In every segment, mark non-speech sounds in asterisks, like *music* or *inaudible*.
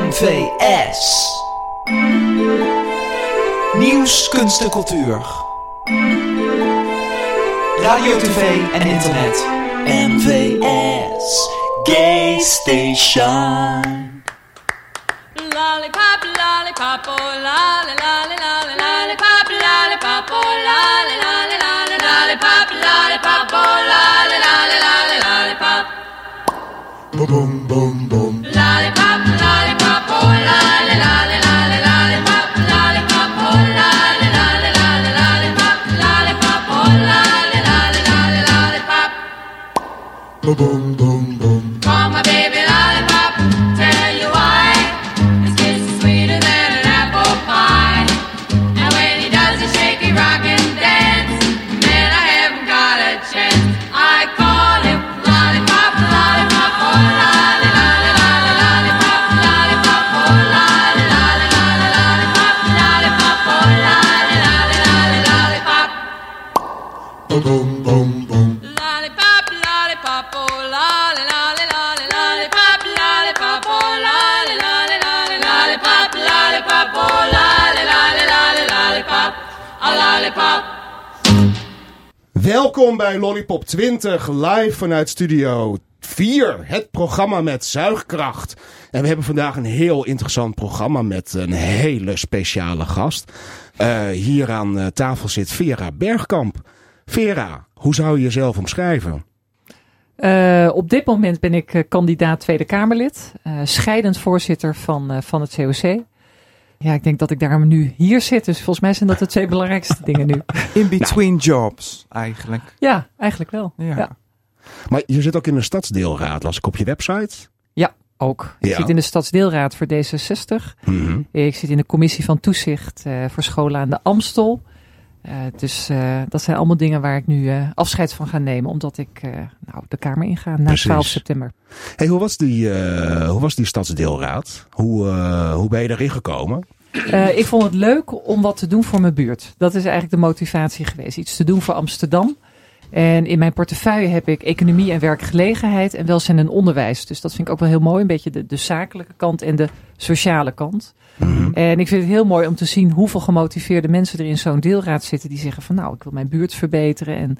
MVS. Nieuws, kunst en cultuur. Radio, tv en internet. MVS. Gay Station. Lollipop, lollipop, oh lolly, lolly, lolly, lollipop, lollipop, oh lolly, lolly, lolly, lollipop, lollipop, oh lolly, lolly, lolly, lollipop. Boom, boom, boom. Boom, boom, boom. Welkom bij Lollipop 20, live vanuit Studio 4. Het programma met zuigkracht. En we hebben vandaag een heel interessant programma met een hele speciale gast. Eh, hier aan eh, tafel zit Vera Bergkamp. Vera, hoe zou je jezelf omschrijven? Eh, op dit moment ben ik kandidaat Tweede Kamerlid, eh, scheidend voorzitter van, van het COC. Ja, ik denk dat ik daarom nu hier zit. Dus volgens mij zijn dat de twee belangrijkste *laughs* dingen nu. In between jobs, eigenlijk. Ja, eigenlijk wel. Ja. Ja, Maar je zit ook in de stadsdeelraad, las ik op je website. Ja, ook. Ik Ja. zit in de Stadsdeelraad voor D66. Mhm. Ik zit in de commissie van toezicht eh, voor scholen aan de Amstel. Eh, dus eh, dat zijn allemaal dingen waar ik nu eh, afscheid van ga nemen. Omdat ik nou, de Kamer inga na Precies. 12 september. Hey, hoe, was die, hoe was die stadsdeelraad? Hoe, hoe ben je erin gekomen? Ik vond het leuk om wat te doen voor mijn buurt. Dat is eigenlijk de motivatie geweest. Iets te doen voor Amsterdam. En in mijn portefeuille heb ik economie en werkgelegenheid en welzijn en onderwijs. Dus dat vind ik ook wel heel mooi. Een beetje de, de zakelijke kant en de sociale kant. En ik vind het heel mooi om te zien hoeveel gemotiveerde mensen er in zo'n deelraad zitten. Die zeggen van nou, ik wil mijn buurt verbeteren. En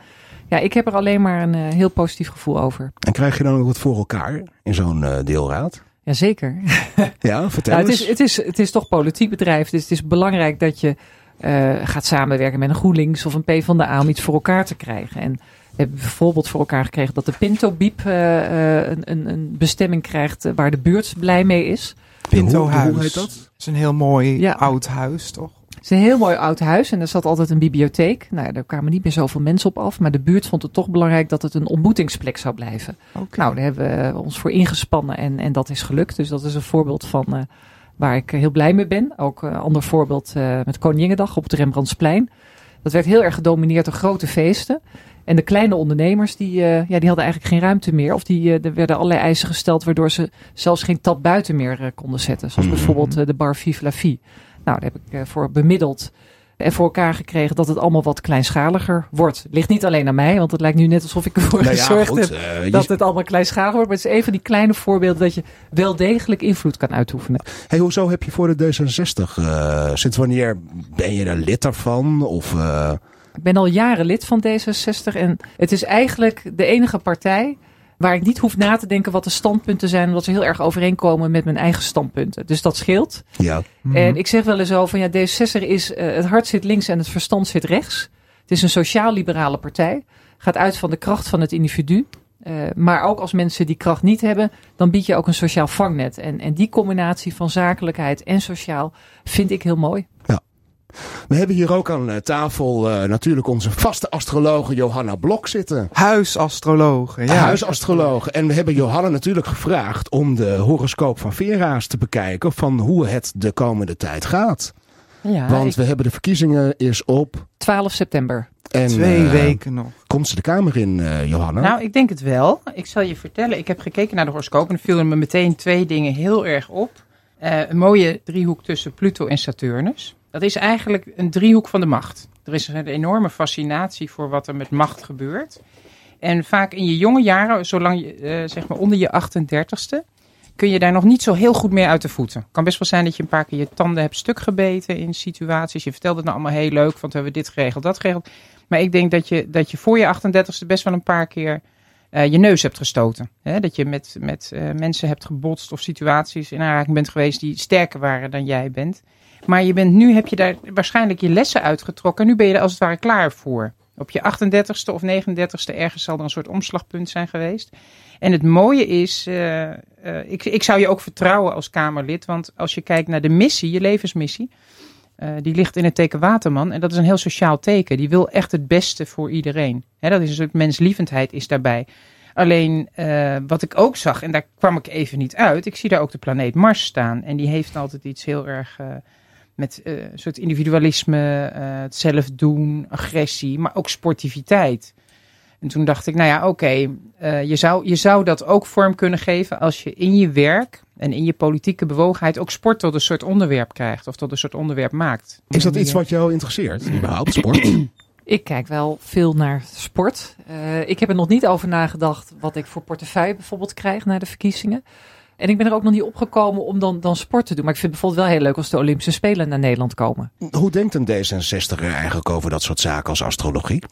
ja, ik heb er alleen maar een eh, heel positief gevoel over. En krijg je dan ook wat voor elkaar in zo'n eh, deelraad? Jazeker. *laughs* Ja, vertel Nou, het, eens. is, het, is, het is toch politiek bedrijf. Dus het is belangrijk dat je eh, gaat samenwerken met een GroenLinks of een PvdA om iets voor elkaar te krijgen. En we hebben bijvoorbeeld voor elkaar gekregen dat de Pinto Biep eh, een, een, een bestemming krijgt waar de buurt blij mee is. Pinto Hoe- Huis. Hoe heet dat? Het is een heel mooi Ja. oud huis, toch? Het is een heel mooi oud huis en er zat altijd een bibliotheek. Nou, daar kwamen niet meer zoveel mensen op af. Maar de buurt vond het toch belangrijk dat het een ontmoetingsplek zou blijven. Nou, daar hebben we ons voor ingespannen en, en dat is gelukt. Dus dat is een voorbeeld van eh, waar ik heel blij mee ben. Ook een ander voorbeeld eh, met Koninginnedag op het Rembrandtsplein. Dat werd heel erg gedomineerd door grote feesten. En de kleine ondernemers, die, eh, ja, die hadden eigenlijk geen ruimte meer. Of die, eh, er werden allerlei eisen gesteld waardoor ze zelfs geen tap buiten meer eh, konden zetten. Zoals bijvoorbeeld eh, de bar Vive la Vie. Nou, daar heb ik voor bemiddeld en voor elkaar gekregen dat het allemaal wat kleinschaliger wordt. Ligt niet alleen aan mij, want het lijkt nu net alsof ik ervoor Nou ja, gezorgd goed, heb je- dat het allemaal kleinschaliger wordt. Maar het is een van die kleine voorbeelden dat je wel degelijk invloed kan uitoefenen. Hey, hoezo heb je voor de D66? eh, sinds wanneer ben je er lid daarvan? Of, Ik ben al jaren lid van D66 en het is eigenlijk de enige partij waar ik niet hoef na te denken wat de standpunten zijn, omdat ze heel erg overeenkomen met mijn eigen standpunten. Dus dat scheelt. ja. En ik zeg wel eens zo van ja, D66 is eh, het hart zit links en het verstand zit rechts. Het is een sociaal-liberale partij. Gaat uit van de kracht van het individu. Eh, maar ook als mensen die kracht niet hebben, dan bied je ook een sociaal vangnet. En, en die combinatie van zakelijkheid en sociaal vind ik heel mooi. We hebben hier ook aan eh, tafel eh, natuurlijk onze vaste astrologe Johanna Blok zitten. Huisastrologen, ja. Huisastroloog. En we hebben Johanna natuurlijk gevraagd om de horoscoop van Vera's te bekijken van hoe het de komende tijd gaat. Ja, Want ik- we hebben de verkiezingen is op 12 september. en Twee eh, weken nog. komt ze de Kamer in, eh, Johanna? Nou, ik denk het wel. Ik zal je vertellen. Ik heb gekeken naar de horoscoop en er vielen me meteen twee dingen heel erg op. Eh, een mooie driehoek tussen Pluto en Saturnus. Dat is eigenlijk een driehoek van de macht. Er is een enorme fascinatie voor wat er met macht gebeurt. En vaak in je jonge jaren, zolang je, eh, zeg maar onder je 38ste, kun je daar nog niet zo heel goed mee uit de voeten. Het kan best wel zijn dat je een paar keer je tanden hebt stuk gebeten in situaties. Je vertelt het nou allemaal heel leuk, want we hebben dit geregeld, dat geregeld. Maar ik denk dat je, dat je voor je 38ste best wel een paar keer eh, je neus hebt gestoten. Hè? Dat je met, met eh, mensen hebt gebotst of situaties in aanraking bent geweest die sterker waren dan jij bent. Maar je bent, nu heb je daar waarschijnlijk je lessen uitgetrokken. Nu ben je er als het ware klaar voor. Op je 38ste of 39ste ergens zal er een soort omslagpunt zijn geweest. En het mooie is, eh, ik, ik zou je ook vertrouwen als Kamerlid. Want als je kijkt naar de missie, je levensmissie. Eh, die ligt in het teken Waterman. En dat is een heel sociaal teken. Die wil echt het beste voor iedereen. Hè, dat is een soort menslievendheid is daarbij. Alleen eh, wat ik ook zag, en daar kwam ik even niet uit. Ik zie daar ook de planeet Mars staan. En die heeft altijd iets heel erg eh, met een soort individualisme, het zelf doen, agressie, maar ook sportiviteit. En toen dacht ik, nou ja, oké, je, zou, je zou dat ook vorm kunnen geven als je in je werk en in je politieke bewogenheid ook sport tot een soort onderwerp krijgt of tot een soort onderwerp maakt. Is dat iets wat jou interesseert, überhaupt, *clears throat* sport? Ik kijk wel veel naar sport. Eh, ik heb er nog niet over nagedacht wat ik voor portefeuille bijvoorbeeld krijg na de verkiezingen. En ik ben er ook nog niet opgekomen om dan, dan sport te doen. Maar ik vind het bijvoorbeeld wel heel leuk als de Olympische Spelen naar Nederland komen. Hoe denkt een D66er eigenlijk over dat soort zaken als astrologie?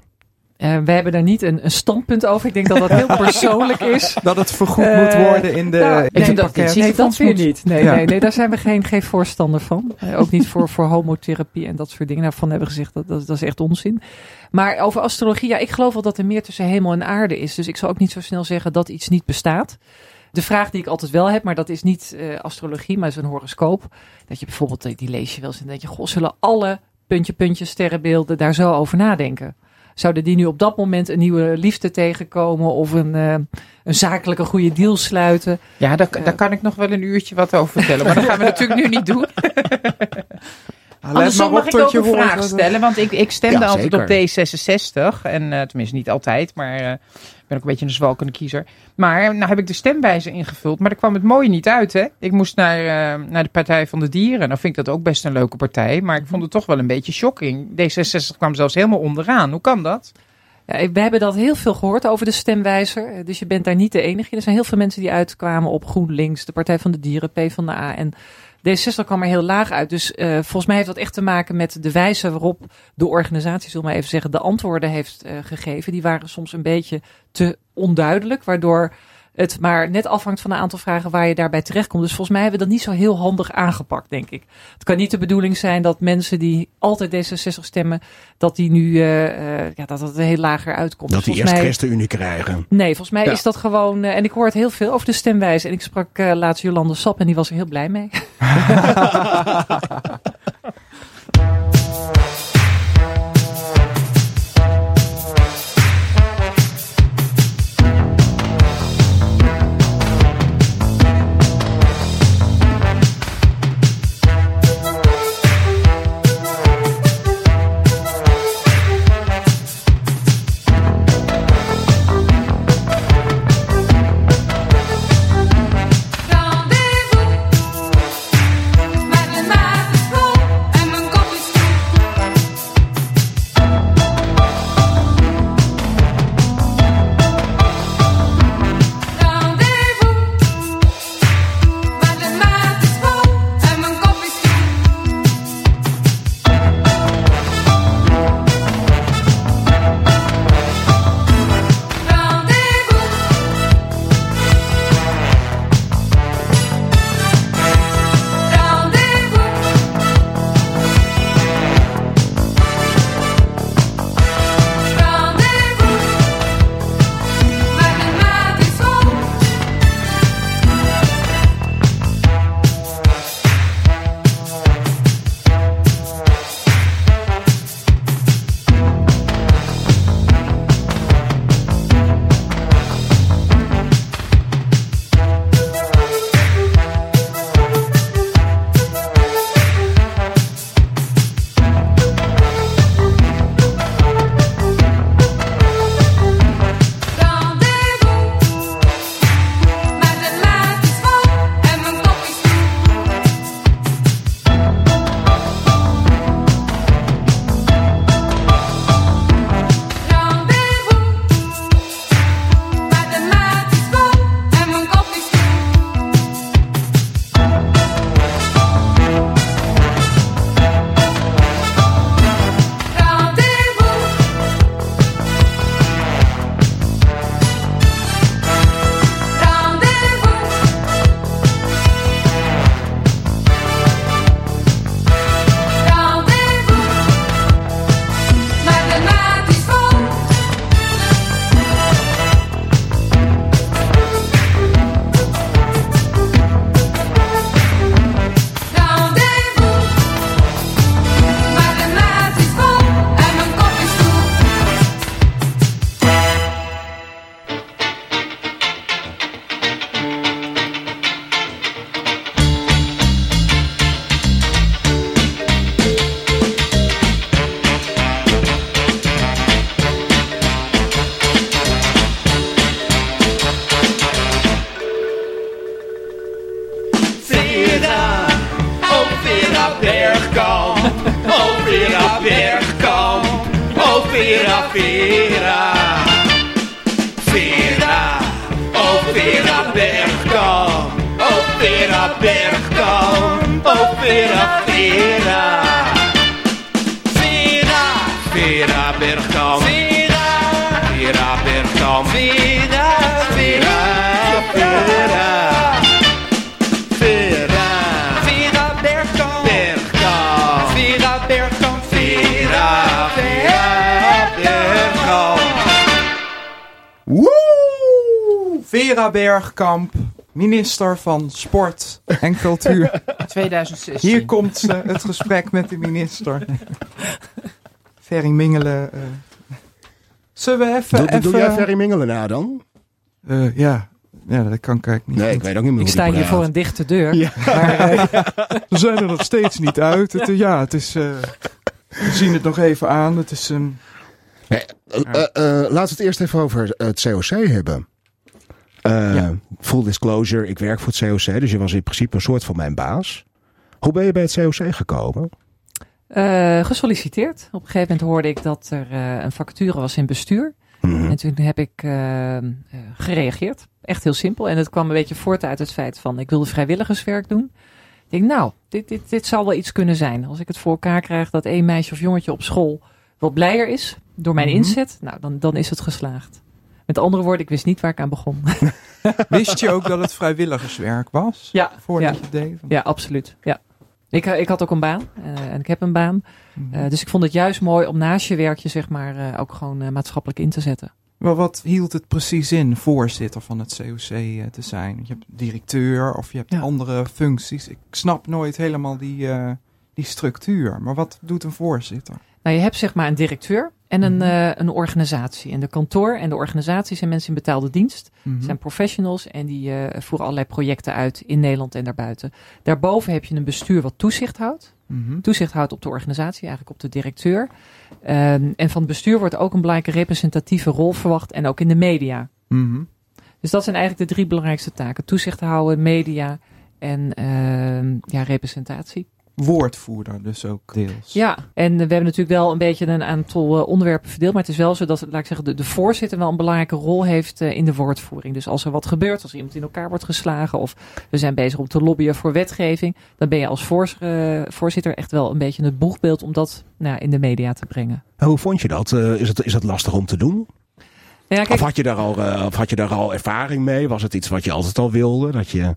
Eh, we hebben daar niet een, een standpunt over. Ik denk dat dat heel *laughs* persoonlijk is. Dat het vergoed Eh, moet worden in de, nou, in nee, het dat, pakket. nee, dat weer niet. Nee, Ja. nee, nee, daar zijn we geen, geen voorstander van. Eh, ook niet voor, voor homotherapie en dat soort dingen. Daarvan hebben we gezegd dat, dat, dat is echt onzin. Maar over astrologie, ja, ik geloof wel dat er meer tussen hemel en aarde is. Dus ik zal ook niet zo snel zeggen dat iets niet bestaat. De vraag die ik altijd wel heb, maar dat is niet eh, astrologie, maar is een horoscoop. Dat je bijvoorbeeld, eh, die lees je wel eens en denk je, goh, zullen alle puntje, puntje, sterrenbeelden daar zo over nadenken? Zouden die nu op dat moment een nieuwe liefde tegenkomen of een, eh, een zakelijke goede deal sluiten? Ja, daar, Ja. daar kan ik nog wel een uurtje wat over vertellen. Maar dat gaan we natuurlijk nu niet doen. *laughs* Andersom mag ik ook je een vraag stellen. Want ik, ik stemde Ja, altijd op D66. En eh, tenminste niet altijd, maar eh, ben ook een beetje een zwalkende kiezer. Maar nou heb ik de stemwijze ingevuld. Maar daar kwam het mooie niet uit. Hè? Ik moest naar, eh, naar de Partij van de Dieren. Nou vind ik dat ook best een leuke partij. Maar ik vond het toch wel een beetje shocking. D66 kwam zelfs helemaal onderaan. Hoe kan dat? Ja, we hebben dat heel veel gehoord over de stemwijzer. Eh, Dus je bent daar niet de enige. Er zijn heel veel mensen die uitkwamen op GroenLinks, de Partij van de Dieren, PvdA. En D66 kwam er heel laag uit. Dus eh, volgens mij heeft dat echt te maken met de wijze waarop de organisatie, zullen maar even zeggen, de antwoorden heeft eh, gegeven. Die waren soms een beetje te onduidelijk, waardoor het maar net afhangt van een aantal vragen waar je daarbij terechtkomt. Dus volgens mij hebben we dat niet zo heel handig aangepakt, denk ik. Het kan niet de bedoeling zijn dat mensen die altijd D66 stemmen, dat die nu eh, eh, ja, dat het heel lager uitkomt. Dat Dus die volgens eerst mij- ChristenUnie krijgen. Nee, volgens mij Ja. is dat gewoon. eh, en ik hoor het heel veel over de stemwijze. En ik sprak eh, laatst Jolande Sap en die was er heel blij mee. *laughs* Bergkamp, minister van Sport en Cultuur. 2016. Hier komt ze, het gesprek met de minister. Ferry Mingelen. eh. Zullen we even... Doe, jij Ferry Mingelen na dan? Eh, ja. ja, dat kan ik niet. Nee, ik weet ook niet meer Ik sta hier praat. voor een dichte deur. Ja. Maar, eh, *laughs* We zijn er nog steeds niet uit. Het, ja, het is... eh, we zien het nog even aan. Het is een... Nee, eh, eh, eh, laten we het eerst even over het COC hebben. Ja. Full disclosure, ik werk voor het COC, dus je was in principe een soort van mijn baas. Hoe ben je bij het COC gekomen? eh, gesolliciteerd. Op een gegeven moment hoorde ik dat er eh, een vacature was in bestuur. Mhm. En toen heb ik eh, eh, gereageerd. Echt heel simpel. En het kwam een beetje voort uit het feit van ik wilde vrijwilligerswerk doen. Ik denk, nou, dit, dit, dit zal wel iets kunnen zijn. Als ik het voor elkaar krijg dat één meisje of jongetje op school wat blijer is door mijn Mhm. inzet, nou, dan, dan is het geslaagd. Met andere woorden, ik wist niet waar ik aan begon. *laughs* Wist je ook dat het vrijwilligerswerk was? Ja, Voordat ja. je het deed? Ja, absoluut. Ja. Ik, eh, ik had ook een baan eh, en ik heb een baan. Mhm. Eh, dus ik vond het juist mooi om naast je werkje zeg maar ook gewoon maatschappelijk in te zetten. Maar wat hield het precies in, voorzitter van het COC te zijn? Je hebt directeur of je hebt Ja. andere functies. Ik snap nooit helemaal die, die structuur. Maar wat doet een voorzitter? Nou, je hebt zeg maar een directeur en een, eh, een organisatie. En de kantoor en de organisatie zijn mensen in betaalde dienst. Mhm. zijn professionals en die eh, voeren allerlei projecten uit in Nederland en daarbuiten. Daarboven heb je een bestuur wat toezicht houdt. Mhm. Toezicht houdt op de organisatie, eigenlijk op de directeur. Ehm, en van het bestuur wordt ook een belangrijke representatieve rol verwacht en ook in de media. Mhm. Dus dat zijn eigenlijk de drie belangrijkste taken. Toezicht houden, media en ehm, ja, representatie. Woordvoerder dus ook deels. Ja, en we hebben natuurlijk wel een beetje een aantal eh, onderwerpen verdeeld. Maar het is wel zo dat, laat ik zeggen, de, de voorzitter wel een belangrijke rol heeft eh, in de woordvoering. Dus als er wat gebeurt, als iemand in elkaar wordt geslagen of we zijn bezig om te lobbyen voor wetgeving, dan ben je als eh, voorzitter echt wel een beetje het boegbeeld om dat nou, in de media te brengen. En hoe vond je dat? Is, het, is het lastig om te doen? Ja, Of kijk, had, je daar al, of had je daar al ervaring mee? Was het iets wat je altijd al wilde? Dat je...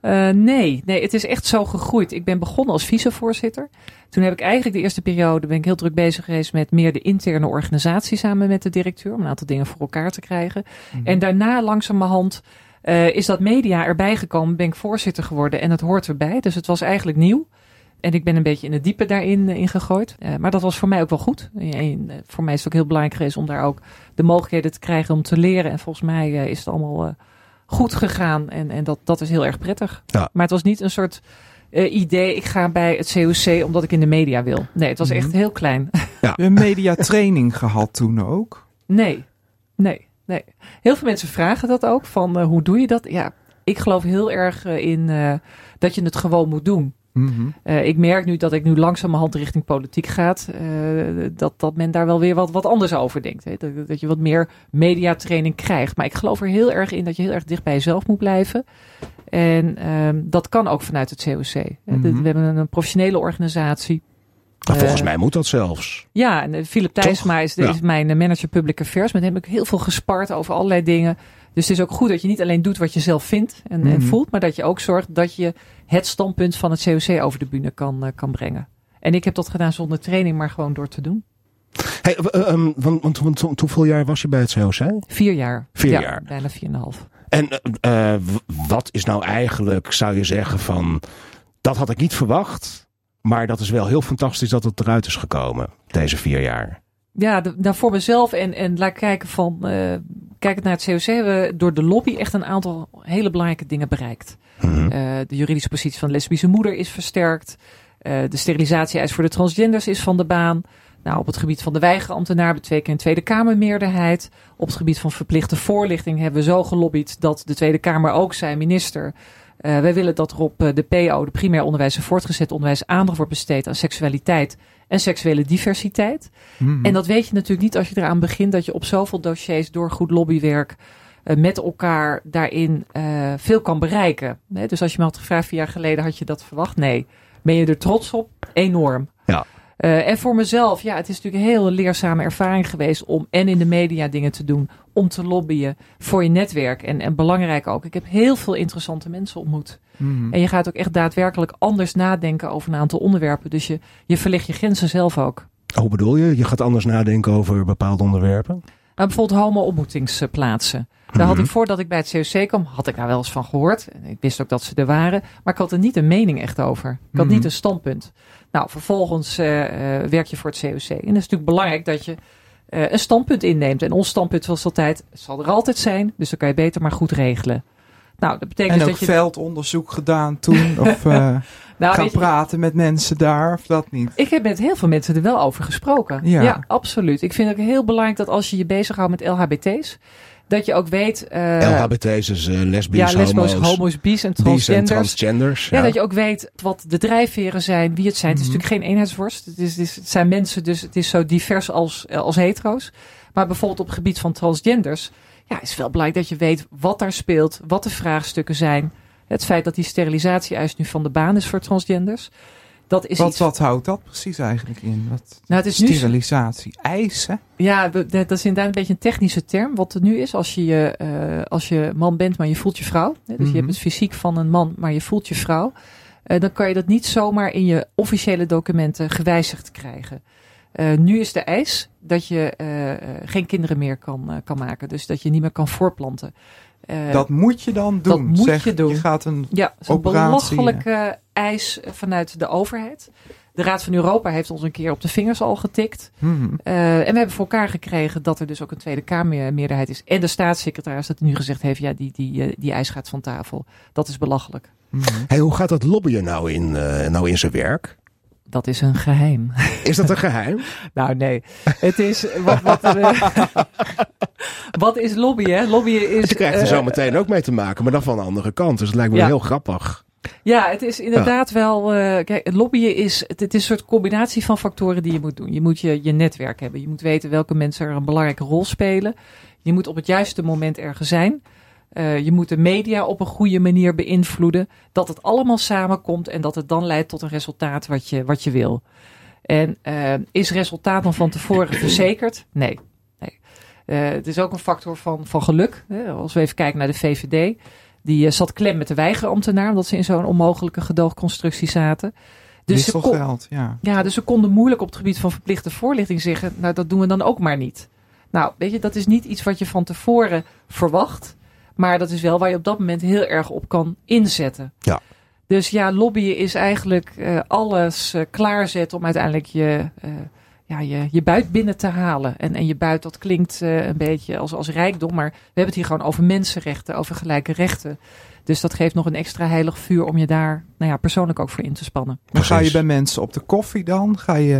Eh, nee, nee, het is echt zo gegroeid. Ik ben begonnen als vicevoorzitter. Toen heb ik eigenlijk de eerste periode ben ik heel druk bezig geweest met meer de interne organisatie samen met de directeur. Om een aantal dingen voor elkaar te krijgen. Mhm. En daarna langzamerhand eh is dat media erbij gekomen. Ben ik voorzitter geworden en het hoort erbij. Dus het was eigenlijk nieuw. En ik ben een beetje in het diepe daarin ingegooid. Eh, maar dat was voor mij ook wel goed. En, voor mij is het ook heel belangrijk geweest om daar ook de mogelijkheden te krijgen om te leren. En volgens mij is het allemaal goed gegaan. En, en dat, dat is heel erg prettig. Ja. Maar het was niet een soort eh, idee, ik ga bij het COC omdat ik in de media wil. Nee, het was echt Mhm. heel klein. *laughs* Heb je een mediatraining gehad toen ook? Nee, nee, nee. Heel veel mensen vragen dat ook, van eh, hoe doe je dat? Ja, ik geloof heel erg eh, in eh, dat je het gewoon moet doen. Mhm. Eh, ik merk nu dat ik nu langzamerhand richting politiek gaat, eh, dat, dat men daar wel weer wat, wat anders over denkt. Hè? Dat, dat je wat meer mediatraining krijgt. Maar ik geloof er heel erg in dat je heel erg dicht bij jezelf moet blijven. En ehm, dat kan ook vanuit het COC. hè. Mhm. We hebben een, een professionele organisatie. Nou, volgens Eh, mij moet dat zelfs. Ja, en eh, Philip Thijsma is, Ja. mijn eh, manager public affairs. Met hem heb ik heel veel gespart over allerlei dingen. Dus het is ook goed dat je niet alleen doet wat je zelf vindt en, en Mhm. voelt. Maar dat je ook zorgt dat je het standpunt van het COC over de bühne kan, eh, kan brengen. En ik heb dat gedaan zonder training, maar gewoon door te doen. Hey, eh, ehm, want, want, want, want hoeveel jaar was je bij het COC? Vier jaar. Vier Ja, jaar. Bijna vier en een half. En eh, wat is nou eigenlijk, zou je zeggen van, dat had ik niet verwacht. Maar dat is wel heel fantastisch dat het eruit is gekomen, deze vier jaar. Ja, nou voor mezelf en, en laat kijken van, eh kijk het naar het COC, hebben we door de lobby echt een aantal hele belangrijke dingen bereikt. Mhm. Eh, de juridische positie van de lesbische moeder is versterkt. Eh, de sterilisatieeis voor de transgenders is van de baan. Nou, op het gebied van de weigerambtenaar hebben we twee keer een Tweede Kamermeerderheid. Op het gebied van verplichte voorlichting hebben we zo gelobbyd dat de Tweede Kamer ook zei, minister, eh, wij willen dat er op eh, de PO, de primair onderwijs en voortgezet onderwijs, aandacht wordt besteed aan seksualiteit en seksuele diversiteit. Mhm. En dat weet je natuurlijk niet als je eraan begint dat je op zoveel dossiers door goed lobbywerk eh, met elkaar daarin eh, veel kan bereiken. Hè, Dus als je me had gevraagd vier jaar geleden, had je dat verwacht? Nee. Ben je er trots op? Enorm. Ja. Eh, en voor mezelf, ja, het is natuurlijk een heel leerzame ervaring geweest om en in de media dingen te doen, om te lobbyen voor je netwerk. En, en belangrijk ook, ik heb heel veel interessante mensen ontmoet. Mhm. En je gaat ook echt daadwerkelijk anders nadenken over een aantal onderwerpen. Dus je, je verlegt je grenzen zelf ook. Hoe bedoel je? Je gaat anders nadenken over bepaalde onderwerpen? Nou, bijvoorbeeld homo-ontmoetingsplaatsen. Daar had Mhm. ik voordat ik bij het COC kwam, had ik daar wel eens van gehoord. Ik wist ook dat ze er waren. Maar ik had er niet een mening echt over. Ik had Mhm. niet een standpunt. Nou, vervolgens eh, eh, werk je voor het COC. En het is natuurlijk belangrijk dat je eh, een standpunt inneemt. En ons standpunt was altijd, het zal er altijd zijn. Dus dan kan je beter maar goed regelen. Nou, dat betekent En dus ook dat je... veldonderzoek gedaan toen? *laughs* of eh, nou, gaan je, praten met mensen daar? Of dat niet? Ik heb met heel veel mensen er wel over gesproken. Ja. absoluut. Ik vind het ook heel belangrijk dat als je je bezighoudt met LHBT's, dat je ook weet. eh, LHBT's is eh, lesbisch, ja, lesbo's, homo's, homo's, bi's en bi's en transgenders. transgenders. ja, dat je ook weet wat de drijfveren zijn, wie het zijn. Het is Mhm. natuurlijk geen eenheidsworst. Het, is, het, zijn mensen, dus het is zo divers als, als hetero's. Maar bijvoorbeeld op het gebied van transgenders, ja, is wel belangrijk dat je weet wat daar speelt, wat de vraagstukken zijn. Het feit dat die sterilisatieeis nu van de baan is voor transgenders. Dat is Wat, iets. wat houdt dat precies eigenlijk in? Wat, Nou, het is nu sterilisatie. Eisen? Ja, we- dat is inderdaad een beetje een technische term. Wat er nu is, als je, eh, als je man bent, maar je voelt je vrouw. Hè, dus je Mhm. hebt het fysiek van een man, maar je voelt je vrouw. eh, dan kan je dat niet zomaar in je officiële documenten gewijzigd krijgen. Eh, nu is de eis dat je eh, eh, geen kinderen meer kan, kan maken. Dus dat je niet meer kan voortplanten. Eh, dat moet je dan doen. dat moet zeg, je doen. Je gaat een... ja, dat is een operatie, belachelijke eis vanuit de overheid. De Raad van Europa heeft ons een keer op de vingers al getikt. Mhm. Eh, en we hebben voor elkaar gekregen dat er dus ook een Tweede Kamermeerderheid is. En de staatssecretaris dat nu gezegd heeft, ja, die, die, die eis gaat van tafel. Dat is belachelijk. Mhm. Hey, hoe gaat dat lobbyen nou in, eh, nou in zijn werk? Dat is een geheim. Is dat een geheim? *laughs* nou, nee. Het is, wat, wat, eh, *laughs* wat is lobbyen? Lobbyen is... je krijgt er eh, zo meteen ook mee te maken, maar dan van de andere kant. Dus het lijkt me Ja. heel grappig. Ja, het is inderdaad wel. eh, kijk, het lobbyen is. Het, het is een soort combinatie van factoren die je moet doen. Je moet je, je netwerk hebben. Je moet weten welke mensen er een belangrijke rol spelen. Je moet op het juiste moment ergens zijn. Eh, je moet de media op een goede manier beïnvloeden. Dat het allemaal samenkomt en dat het dan leidt tot een resultaat wat je, wat je wil. En eh, is resultaat dan van tevoren *clears throat* verzekerd? Nee. nee. Eh, het is ook een factor van, van geluk. Hè. Als we even kijken naar de VVD. Die zat klem met de weigerambtenaar, omdat ze in zo'n onmogelijke gedoogconstructie zaten. Dus ze, kon, Wisselgeld, ja. ja, dus ze konden moeilijk op het gebied van verplichte voorlichting zeggen, nou dat doen we dan ook maar niet. Nou, weet je, dat is niet iets wat je van tevoren verwacht, maar dat is wel waar je op dat moment heel erg op kan inzetten. Ja. Dus ja, lobbyen is eigenlijk eh, alles eh, klaarzetten om uiteindelijk je, eh, ja, je, je buit binnen te halen. En, en je buit, dat klinkt een beetje als, als rijkdom, maar we hebben het hier gewoon over mensenrechten, over gelijke rechten. Dus dat geeft nog een extra heilig vuur om je daar nou ja, persoonlijk ook voor in te spannen. Maar ga je bij mensen op de koffie dan? Ga je,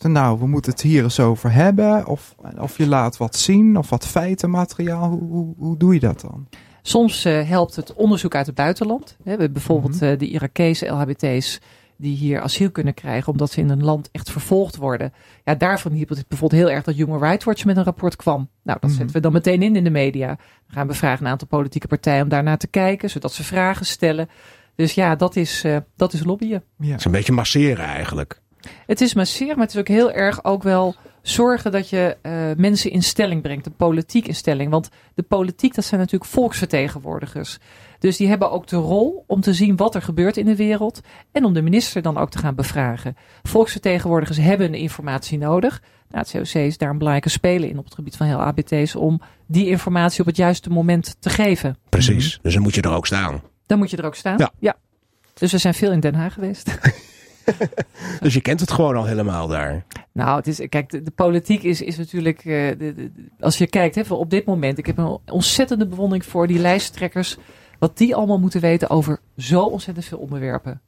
eh, nou, we moeten het hier eens over hebben. Of, of je laat wat zien, of wat feitenmateriaal. Hoe, hoe, hoe doe je dat dan? Soms eh, helpt het onderzoek uit het buitenland. We hebben bijvoorbeeld Mhm. eh, de Irakese LHBT's die hier asiel kunnen krijgen omdat ze in een land echt vervolgd worden. Ja, daarvan hielp het bijvoorbeeld heel erg dat Human Rights Watch met een rapport kwam. Nou, dat Mhm. zetten we dan meteen in in de media. Dan gaan we vragen een aantal politieke partijen om daarnaar te kijken, zodat ze vragen stellen. Dus ja, dat is, eh, dat is lobbyen. Ja. Het is een beetje masseren eigenlijk. Het is masseren, maar het is ook heel erg ook wel zorgen dat je eh, mensen in stelling brengt, de politiek in stelling. Want de politiek, dat zijn natuurlijk volksvertegenwoordigers. Dus die hebben ook de rol om te zien wat er gebeurt in de wereld en om de minister dan ook te gaan bevragen. Volksvertegenwoordigers hebben informatie nodig. Nou, het COC is daar een belangrijke speler in op het gebied van heel ABT's om die informatie op het juiste moment te geven. Precies. Dus dan moet je er ook staan. Dan moet je er ook staan. Ja. Dus we zijn veel in Den Haag geweest. *laughs* Dus je kent het gewoon al helemaal daar. Nou, het is, kijk, de, de politiek is, is natuurlijk, eh, de- als je kijkt, hè, op dit moment, ik heb een ontzettende bewondering voor die lijsttrekkers, wat die allemaal moeten weten over zo ontzettend veel onderwerpen.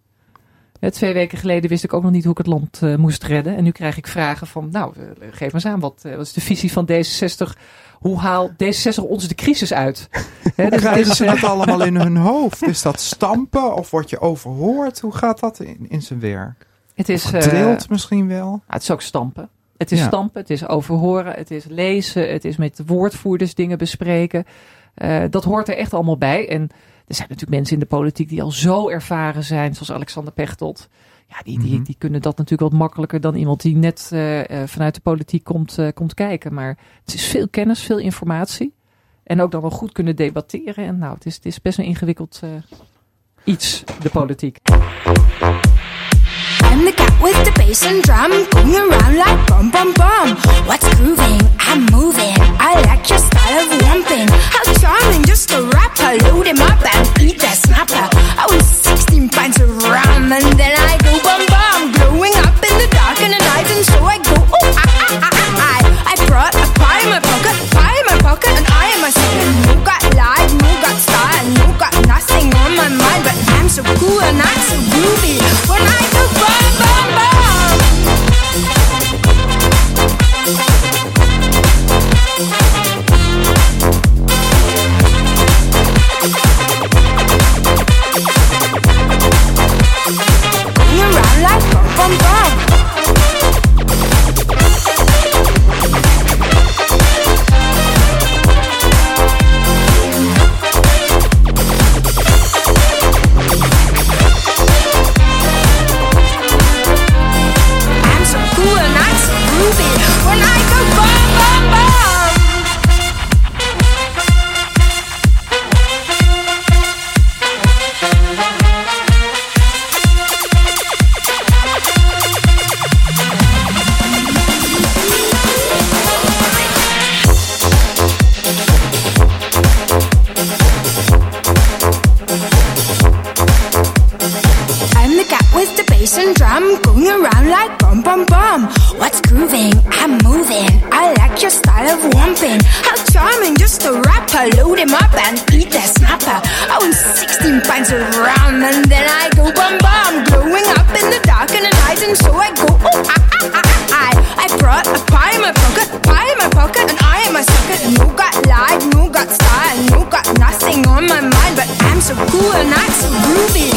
Twee weken geleden wist ik ook nog niet hoe ik het land eh, moest redden. En nu krijg ik vragen van, nou, eh, geef maar eens aan, wat, eh, wat is de visie van D66? Hoe haalt D66 ons de crisis uit? *laughs* Hè, dus het Krijgen is, ze dat allemaal in hun hoofd? Is dat stampen of word je overhoord? Hoe gaat dat in, in zijn werk? Het is, Gedrild misschien wel. nou, het is ook stampen. Het is Ja. stampen, het is overhoren, het is lezen, het is met de woordvoerders dingen bespreken. Eh, dat hoort er echt allemaal bij. En er zijn natuurlijk mensen in de politiek die al zo ervaren zijn, zoals Alexander Pechtold. Ja, die, die, Mhm. die kunnen dat natuurlijk wat makkelijker dan iemand die net eh, eh, vanuit de politiek komt, komt kijken. Maar het is veel kennis, veel informatie. En ook dan wel goed kunnen debatteren. En nou, het is, het is best een ingewikkeld iets, de politiek. I'm the cat with the bass and drum, going around like bum bum bum. What's grooving? I'm moving. I like your style of romping. How charming, just a rapper. Load him up and eat that snapper. I was 16 pints of rum and then I go bum bum. Glowing up in the dark in the night and so I go oh I I. In my pocket, in my pocket, and I am got got no got nothing on my mind, but I'm so cool and I'm so groovy. When I go bum bum bum. Rapper. Load him up and eat that snapper. I was 16 pints of rum and then I go bum bum. Glowing up in the dark in the night and so I go oh I I I I. I brought a pie in my pocket, pie in my pocket, and I am a sucker. No got light, no got style, no got nothing on my mind, but I'm so cool and I'm so groovy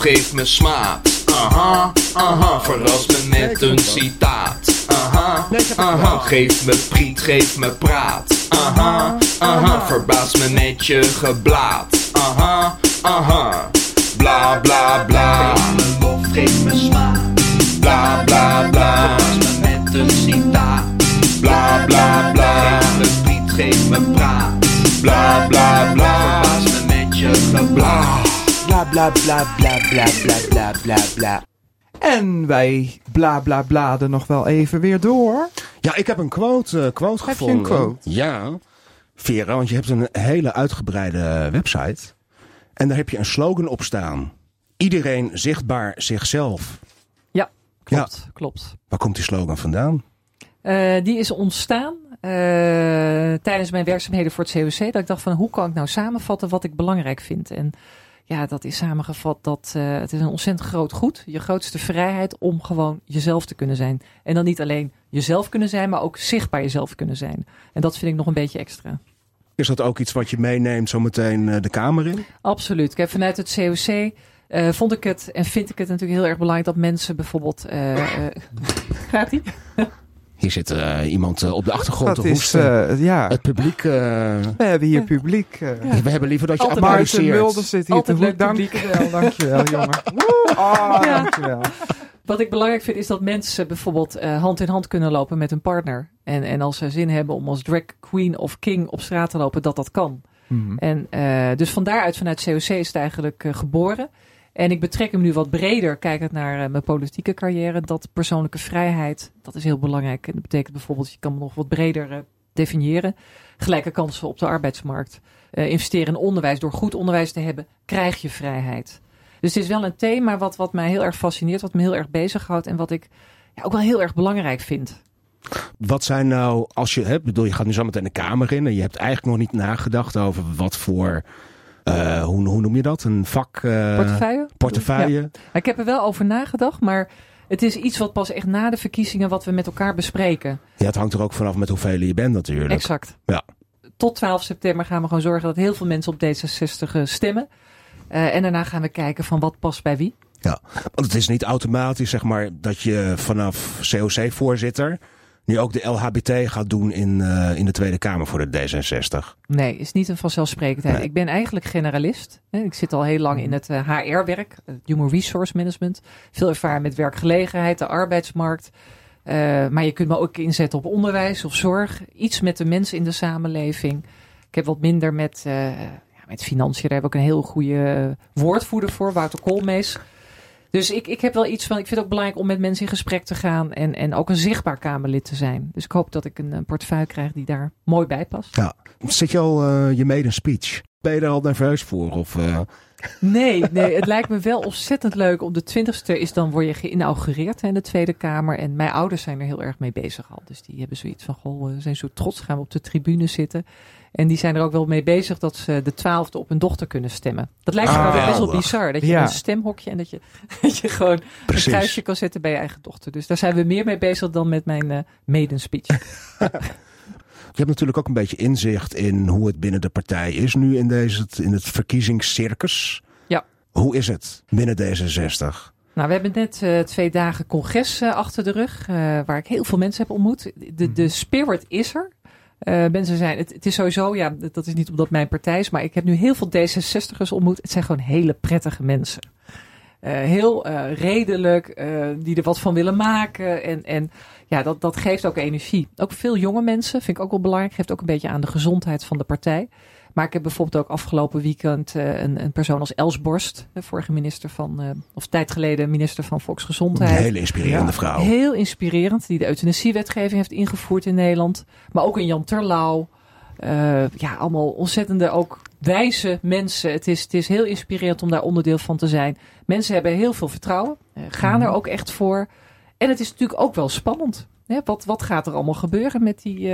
geef me smaad. Aha, aha, verras me met een citaat. Aha, aha, geef me priet, geef me praat. Aha, aha, verbaas me met je geblaat. Aha, aha, bla bla bla. Geef me lof, geef me smaad. Bla bla bla, verbaas me met een citaat. Bla bla bla, geef me priet, geef me praat. Bla bla bla, verbaas me met je geblaat. Bla bla bla bla bla bla bla bla bla. En wij bla bla bladen nog wel even weer door. Ja, ik heb een quote, eh, quote Heb je gevonden. een quote? Ja. Vera, want je hebt een hele uitgebreide website. En daar heb je een slogan op staan. Iedereen zichtbaar zichzelf. Ja, klopt, klopt. Waar komt die slogan vandaan? Eh, die is ontstaan eh, tijdens mijn werkzaamheden voor het COC. Dat ik dacht van hoe kan ik nou samenvatten wat ik belangrijk vind. En ja, dat is samengevat dat eh, het is een ontzettend groot goed. Je grootste vrijheid om gewoon jezelf te kunnen zijn. En dan niet alleen jezelf kunnen zijn, maar ook zichtbaar jezelf kunnen zijn. En dat vind ik nog een beetje extra. Is dat ook iets wat je meeneemt zometeen eh, de kamer in? Absoluut. Kijk, vanuit het COC eh, vond ik het en vind ik het natuurlijk heel erg belangrijk dat mensen bijvoorbeeld. eh, *laughs* gaat ie? Hier zit eh, iemand eh, op de achtergrond Dat te is, hoesten. eh, ja, Het publiek... eh, we hebben hier publiek. We hebben liever dat je Maarten applaudisseert. Mulder zit hier Altijd te leuk publiek. Dankjewel, dankjewel *laughs* jongen. Woe, ah, Ja. dankjewel. Wat ik belangrijk vind is dat mensen bijvoorbeeld eh, hand in hand kunnen lopen met een partner. En, en als ze zin hebben om als drag queen of king op straat te lopen, dat dat kan. Mhm. En eh, dus van daaruit, vanuit COC is het eigenlijk eh, geboren. En ik betrek hem nu wat breder, kijkend naar eh, mijn politieke carrière. Dat persoonlijke vrijheid, dat is heel belangrijk. En dat betekent bijvoorbeeld, je kan me nog wat breder eh, definiëren. Gelijke kansen op de arbeidsmarkt. Eh, investeren in onderwijs. Door goed onderwijs te hebben, krijg je vrijheid. Dus het is wel een thema wat, wat mij heel erg fascineert, wat me heel erg bezighoudt. En wat ik ja, ook wel heel erg belangrijk vind. Wat zijn nou, als je, hè, bedoel, je gaat nu zo meteen de kamer in en je hebt eigenlijk nog niet nagedacht over wat voor, eh, hoe, hoe noem je dat? Een vak, eh, Portefeuille? portefeuille. Ja. Ik heb er wel over nagedacht, maar het is iets wat pas echt na de verkiezingen wat we met elkaar bespreken. Ja, het hangt er ook vanaf met hoeveel je bent natuurlijk. Exact. Ja. Tot 12 september gaan we gewoon zorgen dat heel veel mensen op D66 stemmen. Eh, en daarna gaan we kijken van wat past bij wie. Ja, want het is niet automatisch zeg maar dat je vanaf COC-voorzitter nu ook de LHBT gaat doen in, eh, in de Tweede Kamer voor de D66. Nee, is niet een vanzelfsprekendheid. Nee. Ik ben eigenlijk generalist. Ik zit al heel lang in het HR-werk, Human Resource Management. Veel ervaring met werkgelegenheid, de arbeidsmarkt. Eh, maar je kunt me ook inzetten op onderwijs of zorg. Iets met de mensen in de samenleving. Ik heb wat minder met, eh, ja, met financiën. Daar heb ik een heel goede eh, woordvoerder voor, Wouter Koolmees. Dus ik, ik heb wel iets van, ik vind het ook belangrijk om met mensen in gesprek te gaan en, en ook een zichtbaar Kamerlid te zijn. Dus ik hoop dat ik een, een portefeuille krijg die daar mooi bij past. Ja. Zit je al, eh, je made een speech? Ben je er al nerveus voor? Of, eh, Nee, nee, het lijkt me wel ontzettend leuk. Op de 20ste is dan word je geïnaugureerd hè, in de Tweede Kamer. En mijn ouders zijn er heel erg mee bezig al. Dus die hebben zoiets van, goh, we zijn zo trots, gaan we op de tribune zitten. En die zijn er ook wel mee bezig dat ze de twaalfde op hun dochter kunnen stemmen. Dat lijkt me Ah, wel best wel bizar. Dat je Ja. een stemhokje en dat je, *laughs* dat je gewoon Precies. een kruisje kan zetten bij je eigen dochter. Dus daar zijn we meer mee bezig dan met mijn eh maiden speech. *laughs* Je hebt natuurlijk ook een beetje inzicht in hoe het binnen de partij is nu in, deze, in het verkiezingscircus. Ja. Hoe is het binnen D66? Nou, we hebben net eh, twee dagen congres eh, achter de rug, eh, waar ik heel veel mensen heb ontmoet. De, de spirit is er. Eh, mensen zijn, het, is sowieso, ja, dat is niet omdat mijn partij is, maar ik heb nu heel veel D66'ers ontmoet. Het zijn gewoon hele prettige mensen. Eh, heel eh, redelijk, die er wat van willen maken. En, en ja, dat, dat geeft ook energie. Ook veel jonge mensen, vind ik ook wel belangrijk. Geeft ook een beetje aan de gezondheid van de partij. Maar ik heb bijvoorbeeld ook afgelopen weekend eh, een, een persoon als Els Borst, de vorige minister van, eh, of tijd geleden minister van Een Volksgezondheid. hele inspirerende Ja. vrouw. Heel inspirerend, die de euthanasiewetgeving heeft ingevoerd in Nederland. Maar ook een Jan Terlouw. Eh, ja, allemaal ontzettende ook wijze mensen. Het is, het is heel inspirerend om daar onderdeel van te zijn. Mensen hebben heel veel vertrouwen, gaan er ook echt voor. En het is natuurlijk ook wel spannend. Hè? Wat, wat gaat er allemaal gebeuren met die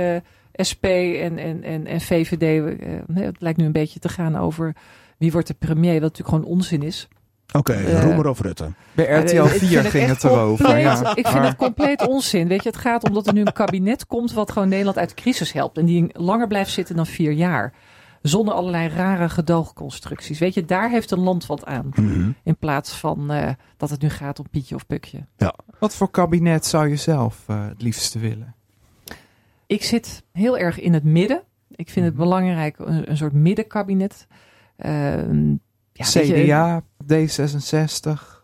SP en, en, en, en VVD? Eh, hè, het lijkt nu een beetje te gaan over wie wordt de premier, wat natuurlijk gewoon onzin is. Oké, Eh, Roemer of Rutte? Bij Ja, RTL ik vind 4 het ging het erover. compleet- Ja. Ik vind het compleet onzin. Weet je, het gaat om dat er nu een kabinet komt wat gewoon Nederland uit de crisis helpt. En die langer blijft zitten dan vier jaar. Zonder allerlei rare gedoogconstructies. Weet je, daar heeft een land wat aan. Mhm. In plaats van eh, dat het nu gaat om Pietje of Pukje. Wat voor kabinet zou je zelf eh, het liefste willen? Ik zit heel erg in het midden. Ik vind het belangrijk, een, een soort middenkabinet. Ehm, ja, weet je, CDA, D66.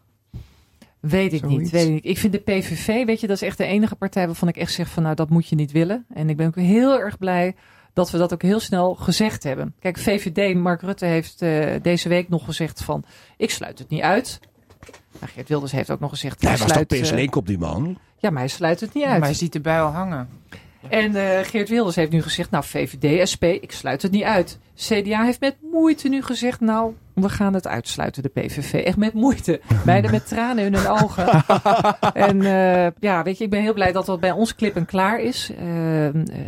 Weet ik niet, weet ik niet. Ik vind de PVV, weet je, dat is echt de enige partij waarvan ik echt zeg van nou, dat moet je niet willen. En ik ben ook heel erg blij dat we dat ook heel snel gezegd hebben. Kijk, VVD, Mark Rutte heeft eh, deze week nog gezegd van ik sluit het niet uit. Nou, Geert Wilders heeft ook nog gezegd, Hij was toch sluit, eh, link op die man? ja, maar hij sluit het niet uit. maar je ziet de bui al hangen. En eh, Geert Wilders heeft nu gezegd, nou VVD, SP, ik sluit het niet uit. CDA heeft met moeite nu gezegd, nou, we gaan het uitsluiten, de PVV. Echt met moeite. Beiden met tranen in hun ogen. *laughs* en eh, ja, weet je, ik ben heel blij dat dat bij ons klip en klaar is. Eh,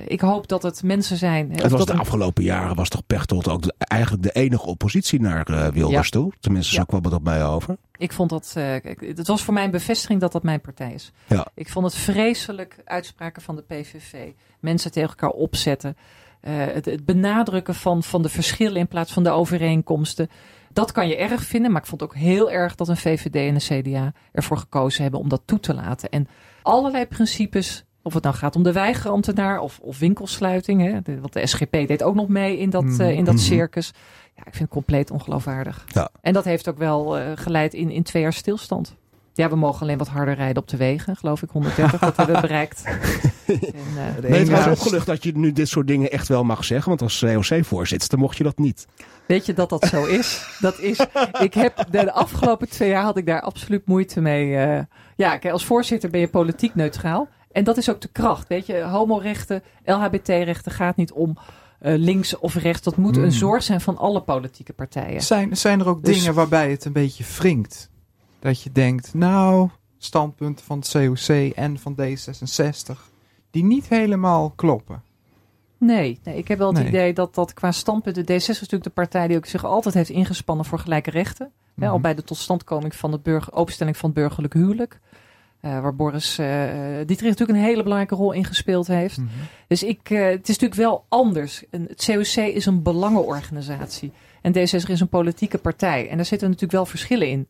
ik hoop dat het mensen zijn. eh, Het was de een- afgelopen jaren was toch Pechtold ook de- eigenlijk de enige oppositie naar eh, Wilders toe? Tenminste, Ja. zo kwam het op mij over. Ik vond dat, het was voor mij een bevestiging dat dat mijn partij is. Ja. Ik vond het vreselijk uitspraken van de PVV. Mensen tegen elkaar opzetten. Eh, het, het benadrukken van, van de verschillen in plaats van de overeenkomsten. Dat kan je erg vinden, maar ik vond ook heel erg dat een VVD en een CDA ervoor gekozen hebben om dat toe te laten. En allerlei principes, of het nou gaat om de weigerambtenaar of, of winkelsluiting, hè, de- want de SGP deed ook nog mee in dat, eh, in dat Mhm. circus. Ja, ik vind het compleet ongeloofwaardig. Ja. En dat heeft ook wel eh, geleid in, in twee jaar stilstand. Ja, we mogen alleen wat harder rijden op de wegen. Geloof ik, 130 dat hebben we bereikt. *laughs* Ben je ene trouwens is- opgelucht dat je nu dit soort dingen echt wel mag zeggen? Want als COC-voorzitter mocht je dat niet. Weet je dat dat zo is? Dat is ik heb de, de afgelopen twee jaar had ik daar absoluut moeite mee. eh. ja, kijk, als voorzitter ben je politiek neutraal. En dat is ook de kracht. Weet je, homorechten, LHBT-rechten gaat niet om eh, links of rechts. Dat moet Mm. een zorg zijn van alle politieke partijen. Zijn, zijn er ook Dus- dingen waarbij het een beetje wringt? Dat je denkt, nou, standpunten van het COC en van D66, die niet helemaal kloppen. Nee, nee, ik heb wel het Nee. idee dat, dat qua standpunten... D66 is natuurlijk de partij die ook zich altijd heeft ingespannen voor gelijke rechten. Hè, al bij de totstandkoming van de burger, openstelling van het burgerlijk huwelijk. eh, waar Boris uh, Dietrich natuurlijk een hele belangrijke rol in gespeeld heeft. Mhm. Dus ik, uh, het is natuurlijk wel anders. Een, het COC is een belangenorganisatie. En D66 is een politieke partij. En daar zitten natuurlijk wel verschillen in.